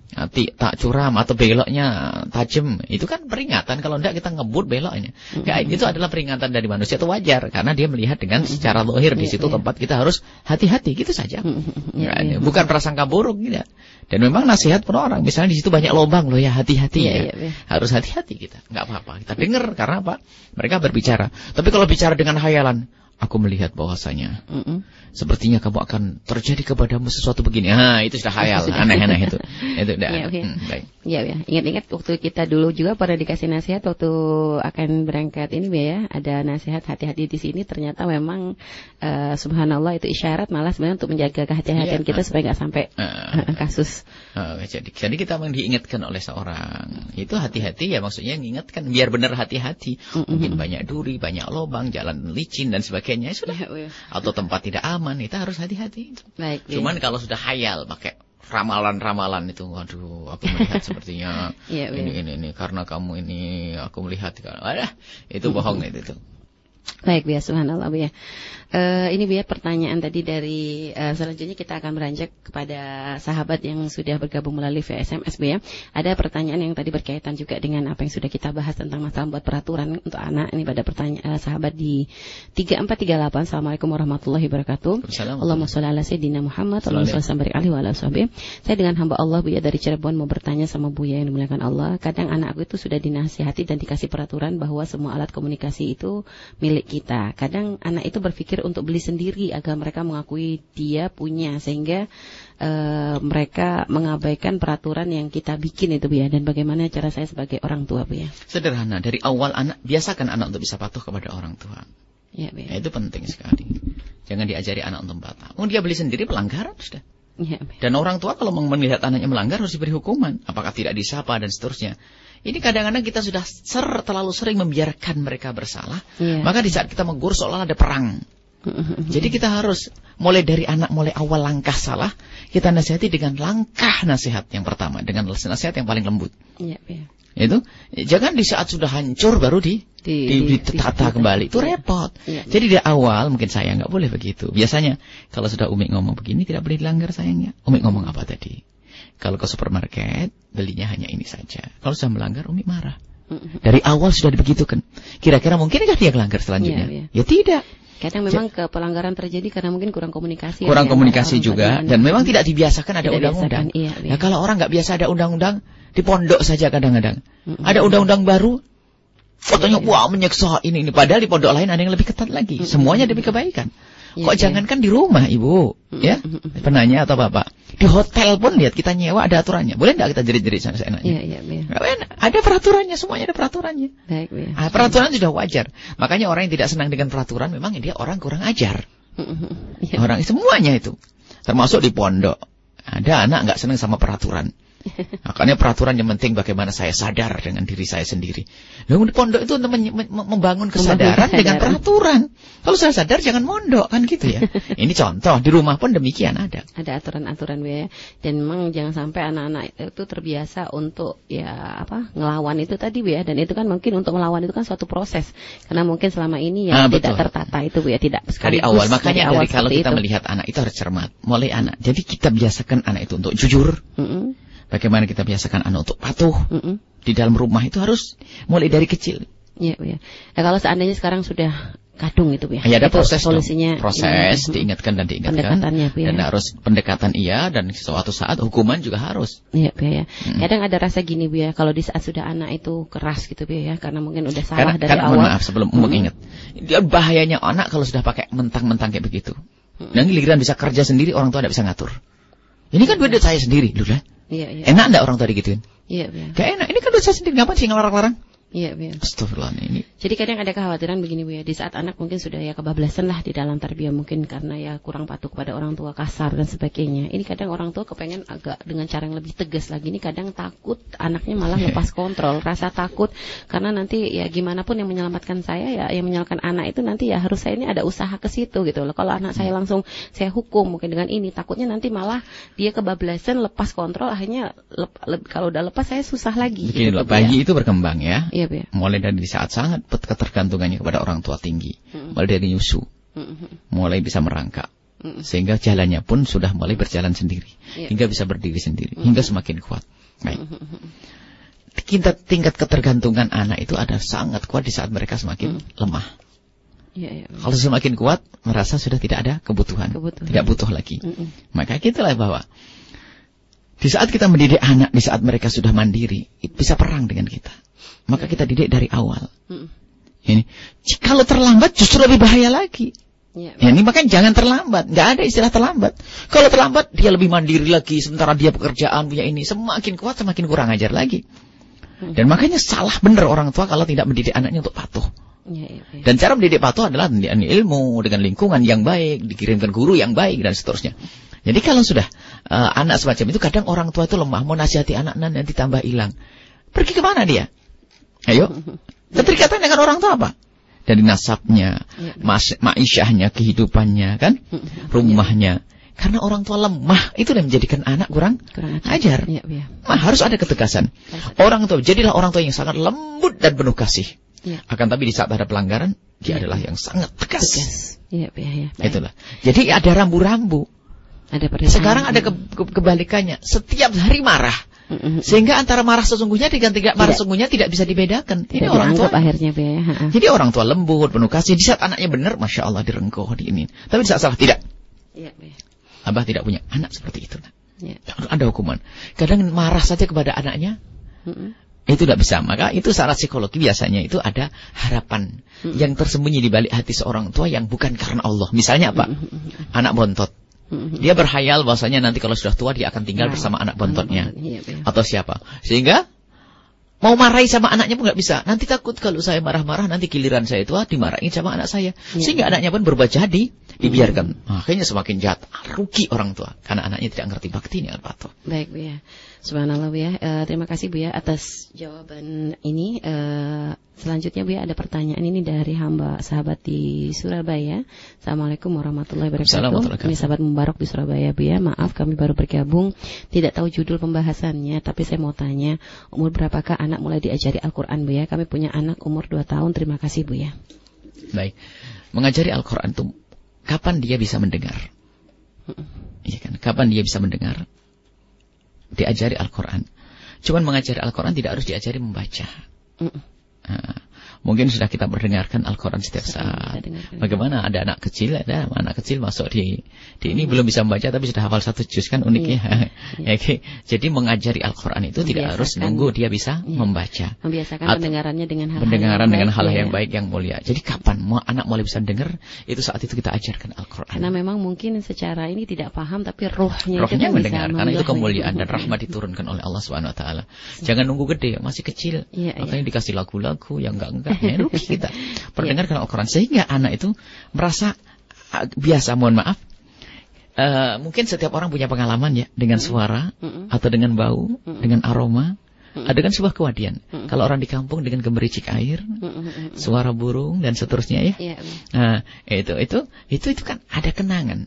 tak curam atau beloknya tajam. Itu kan peringatan. Kalau enggak kita ngebut beloknya. Enggak, itu adalah peringatan dari manusia itu wajar karena dia melihat dengan secara lohir di situ iya. tempat kita harus hati-hati gitu saja. Iya, bukan prasangka buruk gitu. Dan memang nasihat pun orang, misalnya di situ banyak lubang loh ya hati-hati ya. Harus hati-hati kita. Enggak apa-apa. Kita dengar karena apa? Mereka berbicara. Tapi kalau bicara dengan hayalan, aku melihat bahwasanya mm -mm. sepertinya kamu akan terjadi kepadamu sesuatu begini. Ah, itu sudah hayal, aneh-aneh itu. Itu udah. Iya, iya. Hmm, baik. Iya, ya. Ingat-ingat waktu kita dulu juga pada dikasih nasihat waktu akan berangkat ini ya, ada nasihat hati-hati di sini ternyata memang uh, subhanallah itu isyarat malah sebenarnya untuk menjaga kehati-hatian yeah. kita supaya nggak sampai uh, kasus. Uh, jadi, jadi kita memang diingatkan oleh seorang. Itu hati-hati ya maksudnya mengingatkan biar benar hati-hati. Mm -hmm. Mungkin banyak duri, banyak lubang, jalan licin dan sebagainya sebagainya sudah ya, ya. atau tempat tidak aman kita harus hati-hati baik cuman ya. kalau sudah hayal pakai ramalan-ramalan itu waduh aku melihat sepertinya ya, ini ini ini karena kamu ini aku melihat ada itu bohong itu Baik, biar subhanallah ya. Uh, ini biar pertanyaan tadi dari uh, selanjutnya kita akan beranjak kepada sahabat yang sudah bergabung melalui via SMS ya. Ada pertanyaan yang tadi berkaitan juga dengan apa yang sudah kita bahas tentang masalah buat peraturan untuk anak. Ini pada pertanyaan uh, sahabat di 3438. Assalamualaikum warahmatullahi wabarakatuh. Allahumma sholli ala sayyidina Muhammad Allahumma sholli alaihi wa Saya dengan hamba Allah Bu ya dari Cirebon mau bertanya sama Bu ya yang dimuliakan Allah. Kadang anakku itu sudah dinasihati dan dikasih peraturan bahwa semua alat komunikasi itu milik kita. Kadang anak itu berpikir untuk beli sendiri agar mereka mengakui dia punya sehingga uh, mereka mengabaikan peraturan yang kita bikin itu Bu ya. Dan bagaimana cara saya sebagai orang tua Bu ya? Sederhana, dari awal anak biasakan anak untuk bisa patuh kepada orang tua. Ya, Bu ya. Nah, itu penting sekali. Jangan diajari anak untuk patuh. Oh, dia beli sendiri pelanggaran sudah. Ya, dan orang tua kalau melihat anaknya melanggar harus diberi hukuman. Apakah tidak disapa dan seterusnya. Ini kadang-kadang kita sudah ser terlalu sering membiarkan mereka bersalah. Ya. Maka di saat kita menggur seolah ada perang. Jadi kita harus mulai dari anak mulai awal langkah salah, kita nasihati dengan langkah nasihat yang pertama, dengan nasihat yang paling lembut. Ya, ya. Itu jangan di saat sudah hancur baru di di, di, ditata di, kembali. Itu repot. Ya, ya. Jadi di awal mungkin saya nggak boleh begitu. Biasanya kalau sudah Umi ngomong begini tidak boleh dilanggar sayangnya. Umi ngomong apa tadi? Kalau ke supermarket belinya hanya ini saja. Kalau sudah melanggar Umi marah. Dari awal sudah dibegitukan. Kira-kira mungkinkah dia melanggar selanjutnya? Ya, ya ya. tidak. Kadang memang ke pelanggaran terjadi karena mungkin kurang komunikasi. Kurang ya, komunikasi juga dan memang tidak dibiasakan ada undang-undang. Iya, iya. Ya kalau orang nggak biasa ada undang-undang di pondok saja kadang-kadang. Mm -hmm. Ada undang-undang baru fotonya iya, wah menyeksa ini ini padahal di pondok lain ada yang lebih ketat lagi. Mm -hmm. Semuanya demi kebaikan. Kok ya, jangankan di rumah ibu, ya penanya atau bapak di hotel pun lihat kita nyewa ada aturannya. Boleh nggak kita jerit-jerit sana seenaknya? Iya iya. Ya. Ada peraturannya, semuanya ada peraturannya. Baik, ya. Nah, peraturan sudah wajar. Makanya orang yang tidak senang dengan peraturan memang dia orang kurang ajar. ya. Orang semuanya itu, termasuk di pondok. Ada anak nggak senang sama peraturan. Makanya peraturan yang penting bagaimana saya sadar dengan diri saya sendiri. Lalu pondok itu untuk membangun kesadaran dengan peraturan. Kalau saya sadar jangan mondok kan gitu ya. Ini contoh di rumah pun demikian ada. Ada aturan-aturan ya. Dan memang jangan sampai anak-anak itu terbiasa untuk ya apa ngelawan itu tadi ya. Dan itu kan mungkin untuk melawan itu kan suatu proses. Karena mungkin selama ini ya ah, tidak tertata itu ya tidak sekali awal. Makanya dari, awal dari kalau kita itu. melihat anak itu harus cermat. Mulai anak. Jadi kita biasakan anak itu untuk jujur. Mm -hmm Bagaimana kita biasakan anak untuk patuh mm -mm. di dalam rumah itu harus mulai dari kecil. Iya, iya. Nah, kalau seandainya sekarang sudah kadung itu ya. Ya ada proses solusinya. Proses ya. diingatkan dan diingatkan. Pendekatannya ya. Dan harus pendekatan iya dan suatu saat hukuman juga harus. Iya Bu ya. Hmm. Kadang ada rasa gini Bu ya kalau di saat sudah anak itu keras gitu Bu ya karena mungkin udah salah karena, dari karena, awal. maaf sebelum hmm. ingat. Dia bahayanya anak kalau sudah pakai mentang-mentang kayak begitu. Hmm. Dan giliran bisa kerja sendiri orang tua tidak bisa ngatur. Ini kan duit saya sendiri, loh Iya, iya. Enak enggak orang tadi gituin? Iya, iya. Gak enak. Ini kan dosa sendiri. Ngapain sih ngelarang-larang? Iya, iya. Astagfirullah ini. Jadi kadang ada kekhawatiran begini Bu ya, di saat anak mungkin sudah ya kebablasan lah di dalam tarbiyah mungkin karena ya kurang patuh kepada orang tua kasar dan sebagainya. Ini kadang orang tua kepengen agak dengan cara yang lebih tegas lagi. Ini kadang takut anaknya malah lepas kontrol, rasa takut karena nanti ya gimana pun yang menyelamatkan saya ya yang menyelamatkan anak itu nanti ya harus saya ini ada usaha ke situ gitu loh. Kalau anak saya langsung saya hukum mungkin dengan ini takutnya nanti malah dia kebablasan lepas kontrol akhirnya lep, lep, kalau udah lepas saya susah lagi. Begini gitu, loh, bayi ya. itu berkembang ya. Iya, Bu. Mulai dari di saat sangat ketergantungannya kepada orang tua tinggi. Mulai dari nyusu. Mulai bisa merangkak. Sehingga jalannya pun sudah mulai berjalan sendiri. Yeah. Hingga bisa berdiri sendiri. Hingga semakin kuat. Baik. Tingkat, tingkat ketergantungan anak itu ada sangat kuat di saat mereka semakin lemah. Ya, ya, Kalau semakin kuat, merasa sudah tidak ada kebutuhan, kebutuhan. tidak butuh lagi. Mm -mm. Maka itulah bahwa di saat kita mendidik anak, di saat mereka sudah mandiri, bisa perang dengan kita maka kita didik dari awal. Hmm. Ini kalau terlambat justru lebih bahaya lagi. Ya, ya, ini makanya jangan terlambat. Nggak ada istilah terlambat. Kalau terlambat dia lebih mandiri lagi. Sementara dia pekerjaan punya ini semakin kuat semakin kurang ajar lagi. Hmm. Dan makanya salah benar orang tua kalau tidak mendidik anaknya untuk patuh. Ya, ya, ya. Dan cara mendidik patuh adalah dengan ilmu, dengan lingkungan yang baik, dikirimkan guru yang baik dan seterusnya. Jadi kalau sudah uh, anak semacam itu kadang orang tua itu lemah, mau nasihati anak nanti tambah hilang. Pergi ke mana dia? Ayo. Keterikatan dengan orang tua apa? Dari nasabnya, ya. ma'isyahnya, kehidupannya, kan? Rumahnya. Karena orang tua lemah, itu yang menjadikan anak kurang, kurang ajar. Ya, ya. Nah, harus ada ketegasan. Orang tua, jadilah orang tua yang sangat lembut dan penuh kasih. Ya. Akan tapi di saat ada pelanggaran, dia ya. adalah yang sangat tegas. tegas. Ya, ya, ya. Itulah. Jadi ada rambu-rambu. Ada Sekarang ada ke ke kebalikannya. Setiap hari marah. Sehingga antara marah sesungguhnya dengan tidak marah tidak. sesungguhnya tidak bisa dibedakan. Ini orang tua akhirnya ya. Jadi orang tua lembut, penuh kasih. Di saat anaknya benar, masya Allah direngkuh di ini. Tapi di saat salah tidak. Ya, ya. Abah tidak punya anak seperti itu. Ya. Ada hukuman. Kadang marah saja kepada anaknya. Itu tidak bisa. Maka itu secara psikologi biasanya itu ada harapan hmm. yang tersembunyi di balik hati seorang tua yang bukan karena Allah. Misalnya apa? Hmm. Anak bontot. Hmm. Dia berhayal bahwasanya nanti kalau sudah tua dia akan tinggal nah, bersama anak bontotnya. Iya, iya. Atau siapa. Sehingga Mau marahi sama anaknya pun nggak bisa. Nanti takut kalau saya marah-marah nanti giliran saya tua dimarahin sama anak saya. Ya. Sehingga anaknya pun berubah jadi dibiarkan. Hmm. Akhirnya semakin jahat. Rugi orang tua karena anaknya tidak ngerti bakti ini Al-Fatih. Baik ya. Subhanallah Bu ya. Uh, terima kasih Bu ya atas jawaban ini. Uh, selanjutnya Bu ya ada pertanyaan ini dari hamba sahabat di Surabaya. Assalamualaikum warahmatullahi wabarakatuh. Ini sahabat Mubarak di Surabaya Bu ya. Maaf kami baru bergabung, tidak tahu judul pembahasannya, tapi saya mau tanya umur berapakah anak mulai diajari Al-Qur'an Bu ya? Kami punya anak umur 2 tahun. Terima kasih Bu ya. Baik. Mengajari Al-Qur'an itu kapan dia bisa mendengar? Iya kan? Kapan dia bisa mendengar? Diajari Al-Quran. Cuman mengajari Al-Quran tidak harus diajari membaca. Nah, Mungkin sudah kita mendengarkan Al-Quran setiap saat. Bagaimana ada anak kecil, ada anak kecil masuk di, di ini hmm. belum bisa membaca tapi sudah hafal satu juz kan uniknya. Iya. Ya. ya. Jadi mengajari Al-Quran itu tidak harus nunggu dia bisa ya. membaca. Membiasakan Atau pendengarannya dengan hal, pendengaran dengan hal yang baik yang mulia. Jadi kapan mau anak mulai bisa dengar itu saat itu kita ajarkan Al-Quran. Karena memang mungkin secara ini tidak paham tapi rohnya, rohnya mendengar karena itu kemuliaan dan rahmat diturunkan oleh Allah Subhanahu Wa Taala. Jangan nunggu gede masih kecil. Ya, Makanya ya. dikasih lagu-lagu yang enggak enggak ya rugi kita. Perdengarkan Al-Quran sehingga anak itu merasa uh, biasa, mohon maaf. Uh, mungkin setiap orang punya pengalaman ya dengan suara atau dengan bau, dengan aroma, ada kan sebuah kewadian. Kalau orang di kampung dengan gemericik air, suara burung dan seterusnya ya. Iya, nah, itu itu itu itu kan ada kenangan.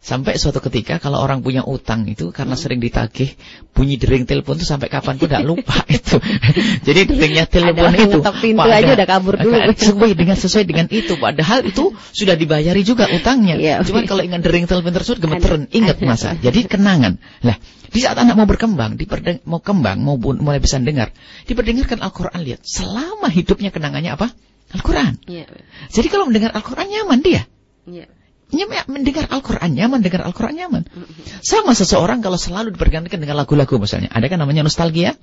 Sampai suatu ketika kalau orang punya utang itu karena hmm. sering ditagih bunyi dering telepon itu sampai kapan pun tidak lupa itu. Jadi deringnya telepon itu pintu pada, aja udah kabur dulu. Sesuai dengan sesuai dengan itu. Padahal itu sudah dibayari juga utangnya. Ya, Cuma kalau ingat dering telepon tersebut gemeteran, ingat masa. Jadi kenangan. Lah, di saat anak mau berkembang, mau kembang, mau mulai bisa dengar, diperdengarkan Al-Qur'an lihat. Selama hidupnya kenangannya apa? Al-Qur'an. Ya. Jadi kalau mendengar Al-Qur'an nyaman dia. Ya mendengar Al-Quran nyaman, dengar Al-Quran nyaman. Sama seseorang kalau selalu dipergantikan dengan lagu-lagu misalnya. Ada kan namanya nostalgia?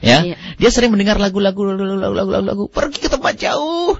Ya, iya. Dia sering mendengar lagu-lagu, lagu-lagu, pergi ke tempat jauh.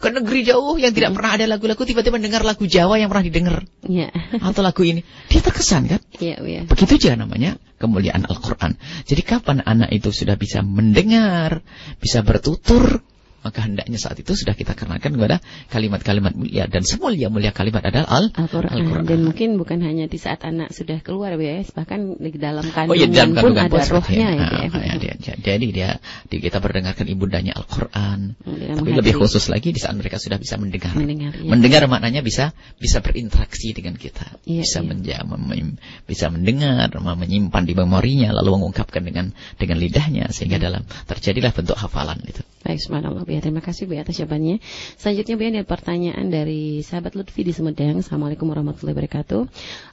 Ke negeri jauh yang tidak pernah ada lagu-lagu, tiba-tiba mendengar lagu Jawa yang pernah didengar. Yeah. Atau lagu ini. Dia terkesan kan? Yeah, yeah. Begitu juga namanya kemuliaan Al-Quran. Jadi kapan anak itu sudah bisa mendengar, bisa bertutur, maka hendaknya saat itu sudah kita kenakan kepada kalimat-kalimat mulia dan semulia-mulia kalimat adalah Al-Quran. Al dan mungkin bukan hanya di saat anak sudah keluar ya, bahkan di dalam kandungan oh, iya, dalam pun ada pun rohnya ya. ya, ya, ya, ya. Jadi dia di kita berdengarkan ibundanya Al-Quran. Tapi lebih khusus lagi di saat mereka sudah bisa mendengar. Mendengar, ya. mendengar maknanya bisa bisa berinteraksi dengan kita. Ya, bisa ya. menjam, bisa mendengar, menyimpan di memorinya lalu mengungkapkan dengan dengan lidahnya sehingga ya. dalam terjadilah bentuk hafalan itu. Baik, subhanallah ya. Terima kasih Bu atas jawabannya. Selanjutnya Bu ada pertanyaan dari sahabat Lutfi di Sumedang. Assalamualaikum warahmatullahi wabarakatuh.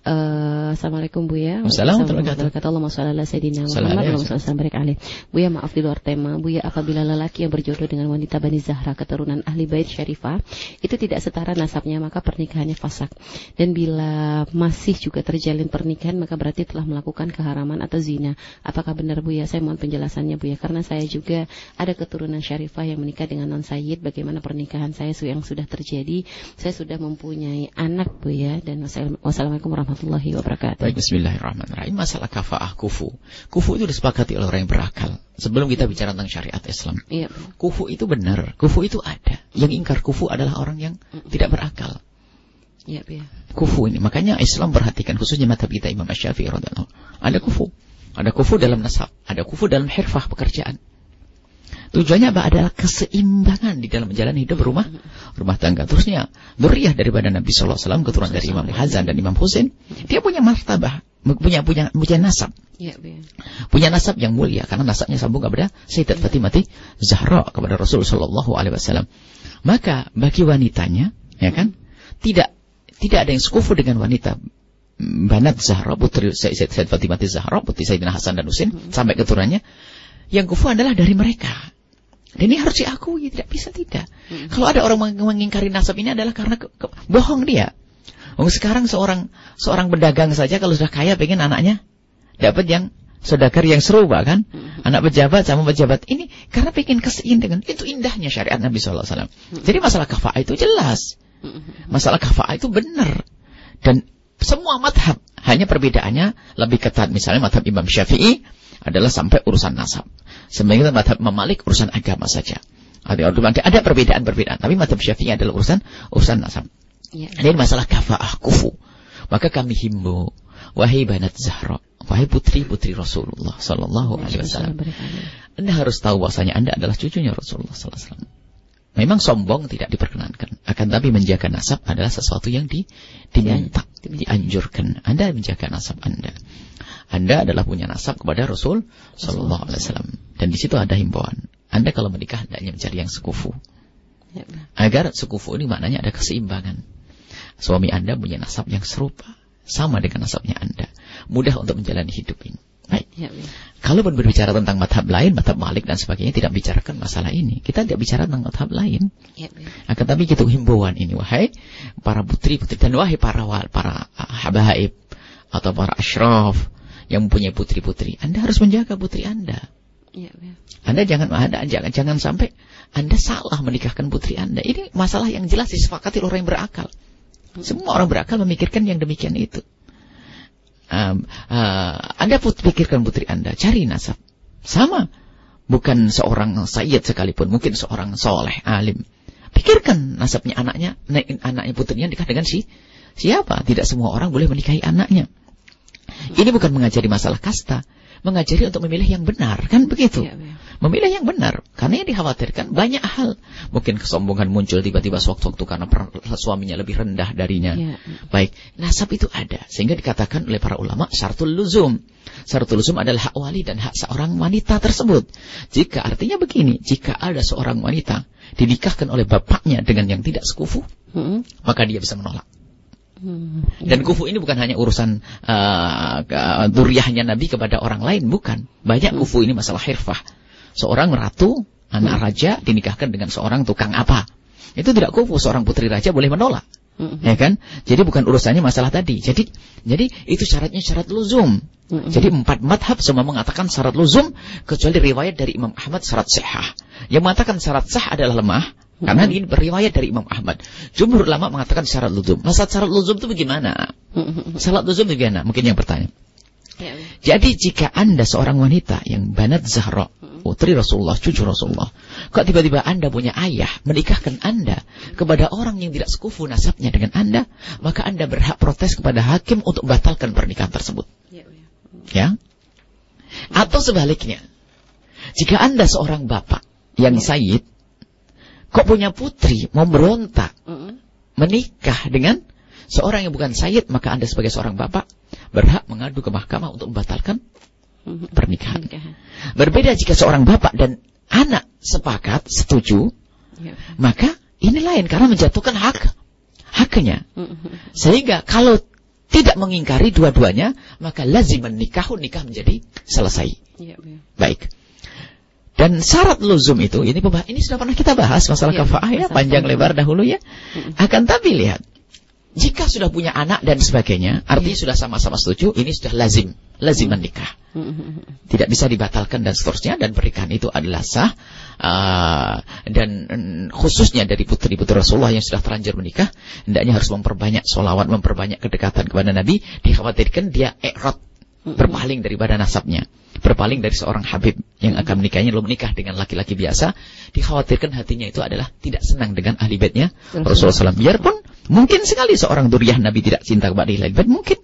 Uh, Assalamualaikum Bu ya. Assalamualaikum warahmatullahi wabarakatuh. Allahumma ala sayyidina Muhammad Allahumma Bu ya maaf di luar tema. Bu ya apabila lelaki yang berjodoh dengan wanita Bani Zahra keturunan ahli bait syarifah itu tidak setara nasabnya maka pernikahannya fasak. Dan bila masih juga terjalin pernikahan maka berarti telah melakukan keharaman atau zina. Apakah benar Bu ya? Saya mohon penjelasannya Bu ya karena saya juga ada keturunan syarifah yang menikah dengan non Sayyid bagaimana pernikahan saya yang sudah terjadi. Saya sudah mempunyai anak Bu ya. Dan wassalamualaikum warahmatullahi wabarakatuh. Baik bismillahirrahmanirrahim. Masalah kafaah kufu. Kufu itu disepakati oleh orang yang berakal. Sebelum kita bicara tentang syariat Islam. Iya. kufu itu benar. Kufu itu ada. Yang ingkar kufu adalah orang yang tidak berakal. Ya, ya. Kufu ini. Makanya Islam perhatikan khususnya mata kita Imam Syafi'i radhiyallahu Ada kufu. Ada kufu dalam nasab, ada kufu dalam hirfah pekerjaan. Tujuannya apa? Adalah keseimbangan di dalam menjalani hidup rumah rumah tangga. Terusnya, Nuriyah daripada Nabi Sallallahu Alaihi Wasallam keturunan dari Imam Hazan dan Imam Husain, dia punya martabah, punya punya punya nasab. Ya, punya nasab yang mulia karena nasabnya sambung kepada Sayyidat Fatimah Zahra kepada Rasul Sallallahu Alaihi Wasallam. Maka bagi wanitanya, ya kan, tidak tidak ada yang sekufu dengan wanita Banat Zahra putri Sayyidat Fatimah Zahra putri Sayyidina Hasan dan Husain hmm. sampai keturunannya yang kufu adalah dari mereka. Dan ini harus diakui, tidak bisa tidak. Hmm. Kalau ada orang mengingkari nasab ini adalah karena ke, ke, bohong dia. Oh, sekarang seorang seorang pedagang saja kalau sudah kaya pengen anaknya dapat yang Saudagar yang serupa kan? Anak pejabat sama pejabat ini karena pengen keseindahan. Itu indahnya syariat Nabi SAW. Jadi masalah kafa'ah itu jelas. Masalah kafa'ah itu benar. Dan semua madhab. Hanya perbedaannya lebih ketat. Misalnya madhab Imam Syafi'i adalah sampai urusan nasab. Sebenarnya madhab memalik urusan agama saja. Ada, ada perbedaan-perbedaan. Tapi madhab Syafi'i adalah urusan urusan nasab. Ya. Ini masalah kafa'ah kufu. Maka kami himbau. Wahai banat Zahra wahai putri-putri Rasulullah Sallallahu Alaihi Wasallam. Anda harus tahu bahwasanya Anda adalah cucunya Rasulullah Sallallahu Alaihi Wasallam. Memang sombong tidak diperkenankan. Akan tapi menjaga nasab adalah sesuatu yang di, diminta, dianjurkan. Anda menjaga nasab Anda. Anda adalah punya nasab kepada Rasul Sallallahu Alaihi Wasallam. Dan di situ ada himbauan. Anda kalau menikah hendaknya mencari yang sekufu. Ya, Agar sekufu ini maknanya ada keseimbangan. Suami Anda punya nasab yang serupa sama dengan nasabnya Anda. Mudah untuk menjalani hidup ini. Baik. Ya, ya. Kalau berbicara tentang madhab lain, madhab malik dan sebagainya, tidak bicarakan masalah ini. Kita tidak bicara tentang madhab lain. Ya, ya. Akan tapi gitu himbauan ini, wahai para putri-putri dan wahai para para habaib atau para ashraf yang mempunyai putri-putri, Anda harus menjaga putri Anda. Ya, ya. Anda jangan ada jangan jangan sampai Anda salah menikahkan putri Anda. Ini masalah yang jelas disepakati orang yang berakal. Semua orang berakal memikirkan yang demikian itu. Um, uh, anda put pikirkan putri Anda, cari nasab. Sama. Bukan seorang sayyid sekalipun, mungkin seorang soleh, alim. Pikirkan nasabnya anaknya, anaknya putrinya nikah dengan si siapa. Tidak semua orang boleh menikahi anaknya. Ini bukan mengajari masalah kasta, mengajari untuk memilih yang benar, kan begitu? Ya, ya. Memilih yang benar, karena yang dikhawatirkan banyak hal. Mungkin kesombongan muncul tiba-tiba sewaktu-waktu karena suaminya lebih rendah darinya. Ya. Baik, nasab itu ada, sehingga dikatakan oleh para ulama syaratul luzum. Syaratul luzum adalah hak wali dan hak seorang wanita tersebut. Jika artinya begini, jika ada seorang wanita dinikahkan oleh bapaknya dengan yang tidak sekufu, hmm. maka dia bisa menolak. Hmm. Dan kufu ini bukan hanya urusan uh, duriahnya Nabi kepada orang lain, bukan. Banyak hmm. kufu ini masalah hirfah. Seorang ratu, anak hmm. raja dinikahkan dengan seorang tukang apa. Itu tidak kufu, seorang putri raja boleh menolak. Ya kan? Jadi bukan urusannya masalah tadi. Jadi jadi itu syaratnya syarat luzum. Jadi empat madhab semua mengatakan syarat luzum kecuali riwayat dari Imam Ahmad syarat sahah. Yang mengatakan syarat sah adalah lemah karena ini beriwayat dari Imam Ahmad. Jumhur ulama mengatakan syarat luzum. Masa syarat luzum itu bagaimana? Syarat luzum itu bagaimana? Mungkin yang bertanya. Ya, ya. Jadi jika anda seorang wanita yang banat Zahra, putri Rasulullah, cucu Rasulullah, kok tiba-tiba anda punya ayah menikahkan anda kepada orang yang tidak sekufu nasabnya dengan anda, maka anda berhak protes kepada hakim untuk membatalkan pernikahan tersebut. Ya. ya? Atau sebaliknya, jika anda seorang bapak yang sayyid, Kok punya putri mau berontak menikah dengan seorang yang bukan sayyid, maka Anda sebagai seorang bapak berhak mengadu ke mahkamah untuk membatalkan pernikahan. Berbeda jika seorang bapak dan anak sepakat, setuju, ya. maka ini lain karena menjatuhkan hak haknya. Sehingga kalau tidak mengingkari dua-duanya, maka lazim menikah, nikah menjadi selesai. Ya, ya. Baik. Dan syarat luzum itu, ini ini sudah pernah kita bahas masalah ya, kafaah ya, panjang lebar dahulu ya. Akan tapi lihat, jika sudah punya anak dan sebagainya, artinya ya. sudah sama-sama setuju, ini sudah lazim, lazim menikah. Tidak bisa dibatalkan dan seterusnya, dan pernikahan itu adalah sah. Uh, dan um, khususnya dari putri-putri Rasulullah yang sudah terlanjur menikah, hendaknya harus memperbanyak solawat, memperbanyak kedekatan kepada Nabi, dikhawatirkan dia ekrot berpaling daripada nasabnya, berpaling dari seorang habib yang akan menikahnya lalu menikah dengan laki-laki biasa, dikhawatirkan hatinya itu adalah tidak senang dengan ahli baitnya Rasulullah SAW. Biarpun mungkin sekali seorang duriah Nabi tidak cinta kepada ahli bait, mungkin.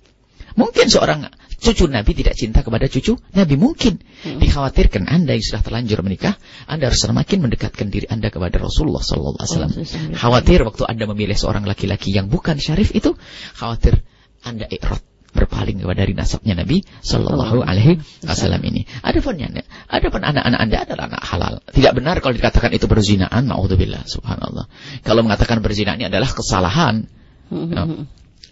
Mungkin seorang cucu Nabi tidak cinta kepada cucu Nabi mungkin. Hmm. Dikhawatirkan Anda yang sudah terlanjur menikah, Anda harus semakin mendekatkan diri Anda kepada Rasulullah sallallahu alaihi wasallam. Khawatir waktu Anda memilih seorang laki-laki yang bukan syarif itu, khawatir Anda ikrot berpaling kepada dari nasabnya Nabi Shallallahu Alaihi Wasallam ini. Ada ada pun anak-anak anda adalah anak halal. Tidak benar kalau dikatakan itu berzinaan. Maudzubillah, subhanallah. Kalau mengatakan berzina ini adalah kesalahan. Ya.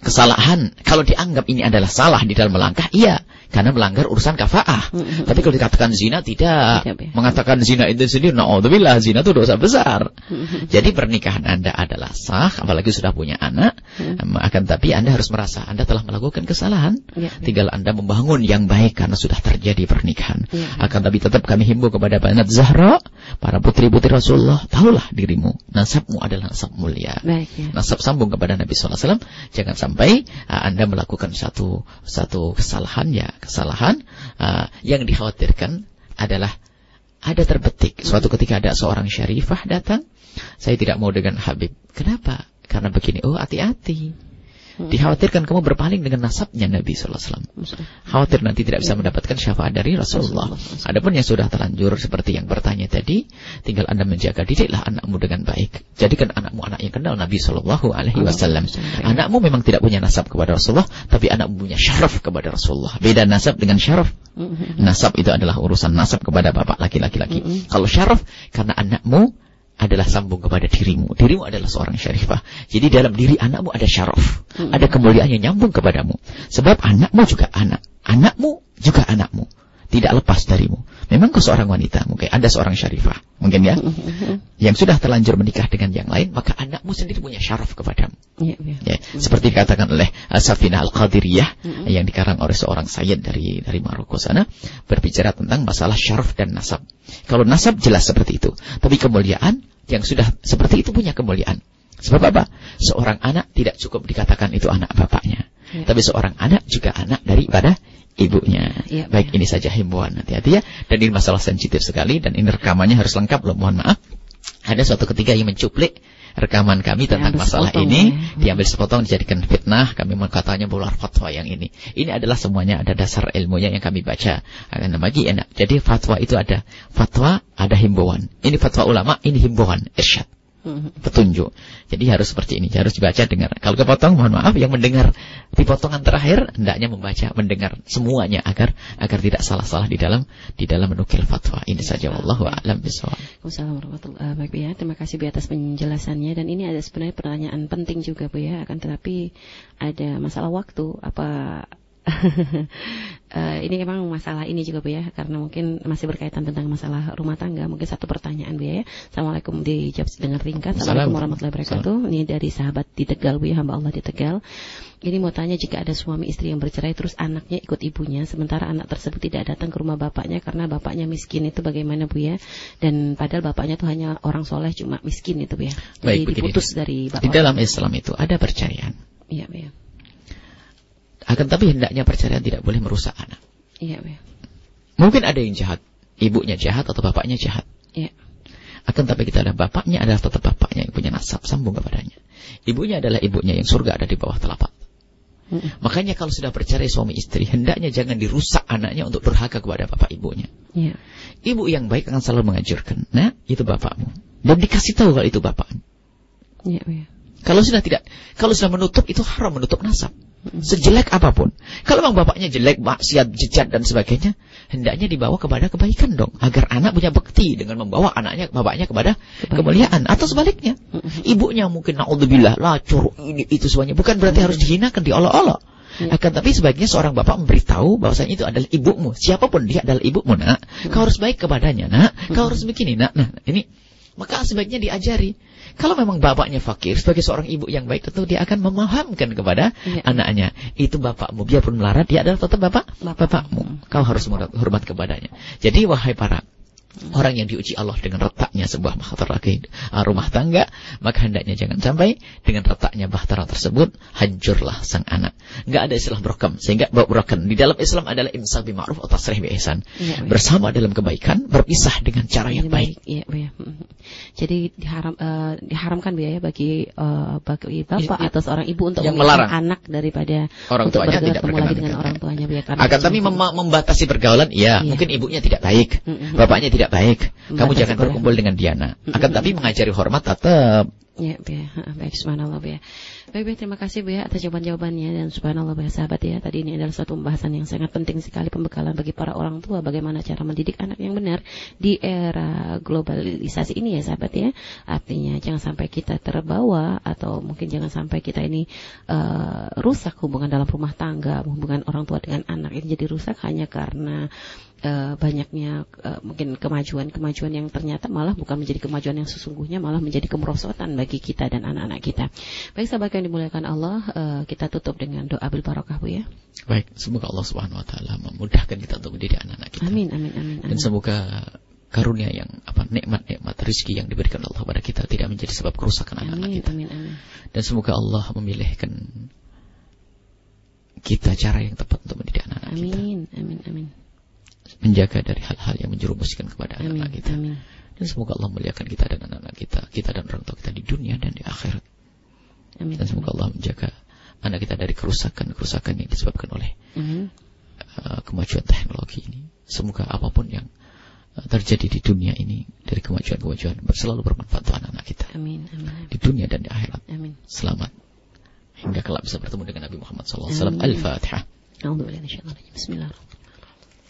Kesalahan. Kalau dianggap ini adalah salah di dalam melangkah, iya. Karena melanggar urusan kafaah. Mm-hmm. Tapi kalau dikatakan zina tidak, tidak ya. mengatakan zina itu sendiri, naudzubillah zina itu dosa besar. Mm-hmm. Jadi pernikahan Anda adalah sah, apalagi sudah punya anak, mm-hmm. akan tapi Anda harus merasa Anda telah melakukan kesalahan. Ya. Tinggal Anda membangun yang baik karena sudah terjadi pernikahan. Ya. Akan tapi tetap kami himbau kepada Banat Zahra, para putri-putri Rasulullah, tahulah dirimu, nasabmu adalah nasab mulia. Baik, ya. Nasab sambung kepada Nabi SAW. Jangan sampai Anda melakukan satu satu kesalahan ya kesalahan uh, yang dikhawatirkan adalah ada terbetik. Suatu ketika ada seorang syarifah datang, saya tidak mau dengan Habib. Kenapa? Karena begini, oh hati-hati. Hmm. Dikhawatirkan kamu berpaling dengan nasabnya Nabi Sallallahu Alaihi Wasallam. Khawatir nanti tidak bisa mendapatkan syafaat dari Rasulullah. Adapun yang sudah terlanjur seperti yang bertanya tadi, tinggal anda menjaga didiklah anakmu dengan baik. Jadikan anakmu anak yang kenal Nabi Sallallahu Alaihi Wasallam. Anakmu memang tidak punya nasab kepada Rasulullah, tapi anakmu punya syaraf kepada Rasulullah. Beda nasab dengan syaraf. Hmm. Nasab itu adalah urusan nasab kepada bapak laki-laki. Hmm. Kalau syaraf karena anakmu adalah sambung kepada dirimu. Dirimu adalah seorang syarifah. Jadi dalam diri anakmu ada syaraf. Hmm. Ada kemuliaan yang nyambung kepadamu. Sebab anakmu juga anak. Anakmu juga anakmu tidak lepas darimu. Memang kau seorang wanita, mungkin ada seorang syarifah, mungkin ya, yang sudah terlanjur menikah dengan yang lain, maka anakmu sendiri punya syaraf kepadamu. Ya, ya. Ya, seperti dikatakan oleh uh, Safina Al-Qadiriyah, yang dikarang oleh seorang sayyid dari dari Maroko sana, berbicara tentang masalah syaraf dan nasab. Kalau nasab jelas seperti itu, tapi kemuliaan yang sudah seperti itu punya kemuliaan. Sebab apa? Seorang anak tidak cukup dikatakan itu anak bapaknya. Ya. Tapi seorang anak juga anak daripada ibunya. Ya, Baik, ya. ini saja. Himbauan hati-hati ya. Dan ini masalah sensitif sekali dan ini rekamannya harus lengkap loh, mohon maaf. Ada suatu ketiga yang mencuplik rekaman kami tentang masalah sepotong, ini. ya. diambil sepotong dijadikan fitnah. Kami katanya bular fatwa yang ini. Ini adalah semuanya ada dasar ilmunya yang kami baca. Akan bagi enak. Jadi fatwa itu ada. Fatwa ada himbauan. Ini fatwa ulama ini himbauan. Irsyad petunjuk. Jadi harus seperti ini, harus dibaca dengar. Kalau kepotong mohon maaf yang mendengar di potongan terakhir hendaknya membaca, mendengar semuanya agar agar tidak salah-salah di dalam di dalam menukil fatwa. Ini saja wallahu a'lam bishawab. Wassalamualaikum warahmatullahi ya. Terima kasih Bu atas penjelasannya dan ini ada sebenarnya pertanyaan penting juga Bu ya, akan tetapi ada masalah waktu apa uh, ini memang masalah ini juga Bu ya karena mungkin masih berkaitan tentang masalah rumah tangga. Mungkin satu pertanyaan Bu ya. Assalamualaikum dijawab dengan ringkas. Assalamualaikum warahmatullahi wabarakatuh. Ini dari sahabat di Tegal Bu ya hamba Allah di Tegal. Ini mau tanya jika ada suami istri yang bercerai terus anaknya ikut ibunya sementara anak tersebut tidak datang ke rumah bapaknya karena bapaknya miskin itu bagaimana Bu ya? Dan padahal bapaknya itu hanya orang soleh cuma miskin itu Bu ya? Jadi Baik, diputus dari bapak. di dalam Islam itu ada perceraian. Iya Bu ya akan tapi hendaknya perceraian tidak boleh merusak anak. Iya, ya. Mungkin ada yang jahat, ibunya jahat atau bapaknya jahat. Iya. Akan tapi kita ada bapaknya adalah tetap bapaknya yang punya nasab sambung kepadanya. Ibunya adalah ibunya yang surga ada di bawah telapak. Mm. Makanya kalau sudah bercerai suami istri, hendaknya jangan dirusak anaknya untuk berhaka kepada bapak ibunya. Yeah. Ibu yang baik akan selalu mengajurkan, nah itu bapakmu. Dan dikasih tahu kalau itu bapakmu. Yeah, yeah. Kalau sudah tidak, kalau sudah menutup itu haram menutup nasab. Sejelek apa pun. Kalau memang bapaknya jelek, maksiat, jejak dan sebagainya, hendaknya dibawa kepada kebaikan dong. Agar anak punya bekti dengan membawa anaknya, bapaknya kepada kebaikan. kemuliaan. Atau sebaliknya. Ibunya mungkin, na'udzubillah, lacur, ini, itu semuanya. Bukan berarti harus dihinakan, diolok-olok. Ya. Akan tapi sebaiknya seorang bapak memberitahu bahwasanya itu adalah ibumu. Siapa pun dia adalah ibumu, nak. Kau harus baik kepadanya, nak. Kau harus begini, nak. Nah, ini maka sebaiknya diajari. Kalau memang bapaknya fakir, sebagai seorang ibu yang baik, tentu dia akan memahamkan kepada ya. anaknya. Itu bapakmu, biarpun melarat, dia adalah tetap bapak, bapakmu. Kau harus hormat kepadanya. Jadi, wahai para Orang yang diuji Allah dengan retaknya sebuah bahtera uh, rumah tangga, maka hendaknya jangan sampai dengan retaknya bahtera tersebut hancurlah sang anak. Enggak ada istilah brokem, sehingga broken di dalam Islam adalah imsak bima'ruf atau tasrih bi ihsan. Ya, Bersama dalam kebaikan, berpisah dengan cara yang baik. Ya, ya. Jadi diharam uh, diharamkan biaya bagi uh, bagi bapak ya, atau seorang ibu untuk yang melarang anak daripada orang tuanya tidak lagi dengan orang tuanya biar Akan tapi mem membatasi pergaulan, iya, ya. mungkin ibunya tidak baik, bapaknya tidak tidak baik. Kamu jangan berkumpul dengan Diana. Akan tapi mengajari hormat tetap Ya, ya. Baik, subhanallah ya. Baik, baik, terima kasih Bu ya atas jawaban-jawabannya dan subhanallah ya, sahabat ya. Tadi ini adalah suatu pembahasan yang sangat penting sekali pembekalan bagi para orang tua bagaimana cara mendidik anak yang benar di era globalisasi ini ya sahabat ya. Artinya jangan sampai kita terbawa atau mungkin jangan sampai kita ini uh, rusak hubungan dalam rumah tangga, hubungan orang tua dengan anak ini jadi rusak hanya karena uh, banyaknya uh, mungkin kemajuan-kemajuan yang ternyata malah bukan menjadi kemajuan yang sesungguhnya malah menjadi kemerosotan bagi kita dan anak-anak kita. Baik sahabat yang dimuliakan Allah, uh, kita tutup dengan doa bil barakah Bu ya. Baik, semoga Allah Subhanahu wa taala memudahkan kita untuk mendidik anak-anak kita. Amin amin amin. amin. Dan semoga karunia yang apa nikmat-nikmat rezeki yang diberikan Allah pada kita tidak menjadi sebab kerusakan anak-anak kita. Amin, amin. Dan semoga Allah memilihkan kita cara yang tepat untuk mendidik anak-anak kita. Amin, amin, amin menjaga dari hal-hal yang menjerumuskan kepada anak-anak kita. Amin. Dan semoga Allah muliakan kita dan anak-anak kita, kita dan orang tua kita di dunia dan di akhirat. Amin. Dan semoga Allah menjaga anak kita dari kerusakan-kerusakan yang disebabkan oleh uh, kemajuan teknologi ini. Semoga apa pun yang uh, terjadi di dunia ini dari kemajuan-kemajuan selalu bermanfaat untuk anak-anak kita. Amin. Amin. Di dunia dan di akhirat. Amin. Selamat hingga kelak bisa bertemu dengan Nabi Muhammad SAW. Al-Fatihah. Bismillahirrahmanirrahim.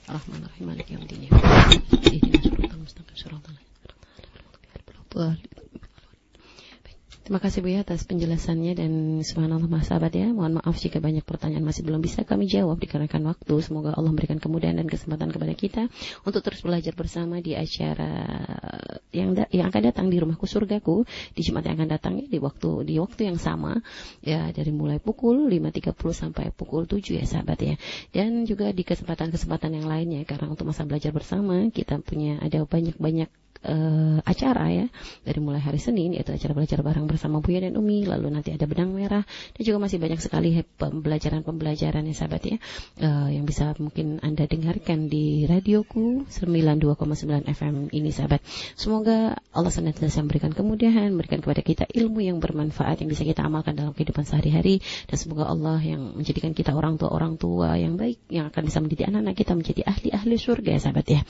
Rahman Rahim yang Yawmiddin. Ihdinas siratal mustaqim siratal ladzina an'amta 'alaihim ghairil maghdubi 'alaihim. Terima kasih Bu ya atas penjelasannya dan subhanallah mas sahabat ya. Mohon maaf jika banyak pertanyaan masih belum bisa kami jawab dikarenakan waktu. Semoga Allah memberikan kemudahan dan kesempatan kepada kita untuk terus belajar bersama di acara yang yang akan datang di rumahku surgaku di Jumat yang akan datang ya, di waktu di waktu yang sama ya dari mulai pukul 5.30 sampai pukul 7 ya sahabat ya. Dan juga di kesempatan-kesempatan yang lainnya karena untuk masa belajar bersama kita punya ada banyak-banyak uh, acara ya. Dari mulai hari Senin yaitu acara belajar bareng bersama Buya dan Umi lalu nanti ada benang merah dan juga masih banyak sekali pembelajaran-pembelajaran ya sahabat ya uh, yang bisa mungkin Anda dengarkan di radioku 92,9 FM ini sahabat. Semoga Allah senantiasa memberikan kemudahan memberikan kepada kita ilmu yang bermanfaat yang bisa kita amalkan dalam kehidupan sehari-hari dan semoga Allah yang menjadikan kita orang tua orang tua yang baik yang akan bisa mendidik anak-anak kita menjadi ahli-ahli surga ya sahabat ya.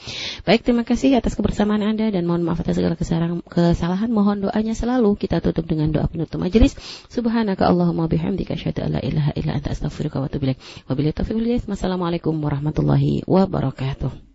Baik terima kasih atas kebersamaan Anda dan dan mohon maaf atas segala kesalahan. Mohon doanya selalu kita tutup dengan doa penutup majelis. Subhanaka Allahumma bihamdika asyhadu an la ilaha illa anta astaghfiruka wa atubu ilaik. Wabillahi taufiq Wassalamualaikum warahmatullahi wabarakatuh.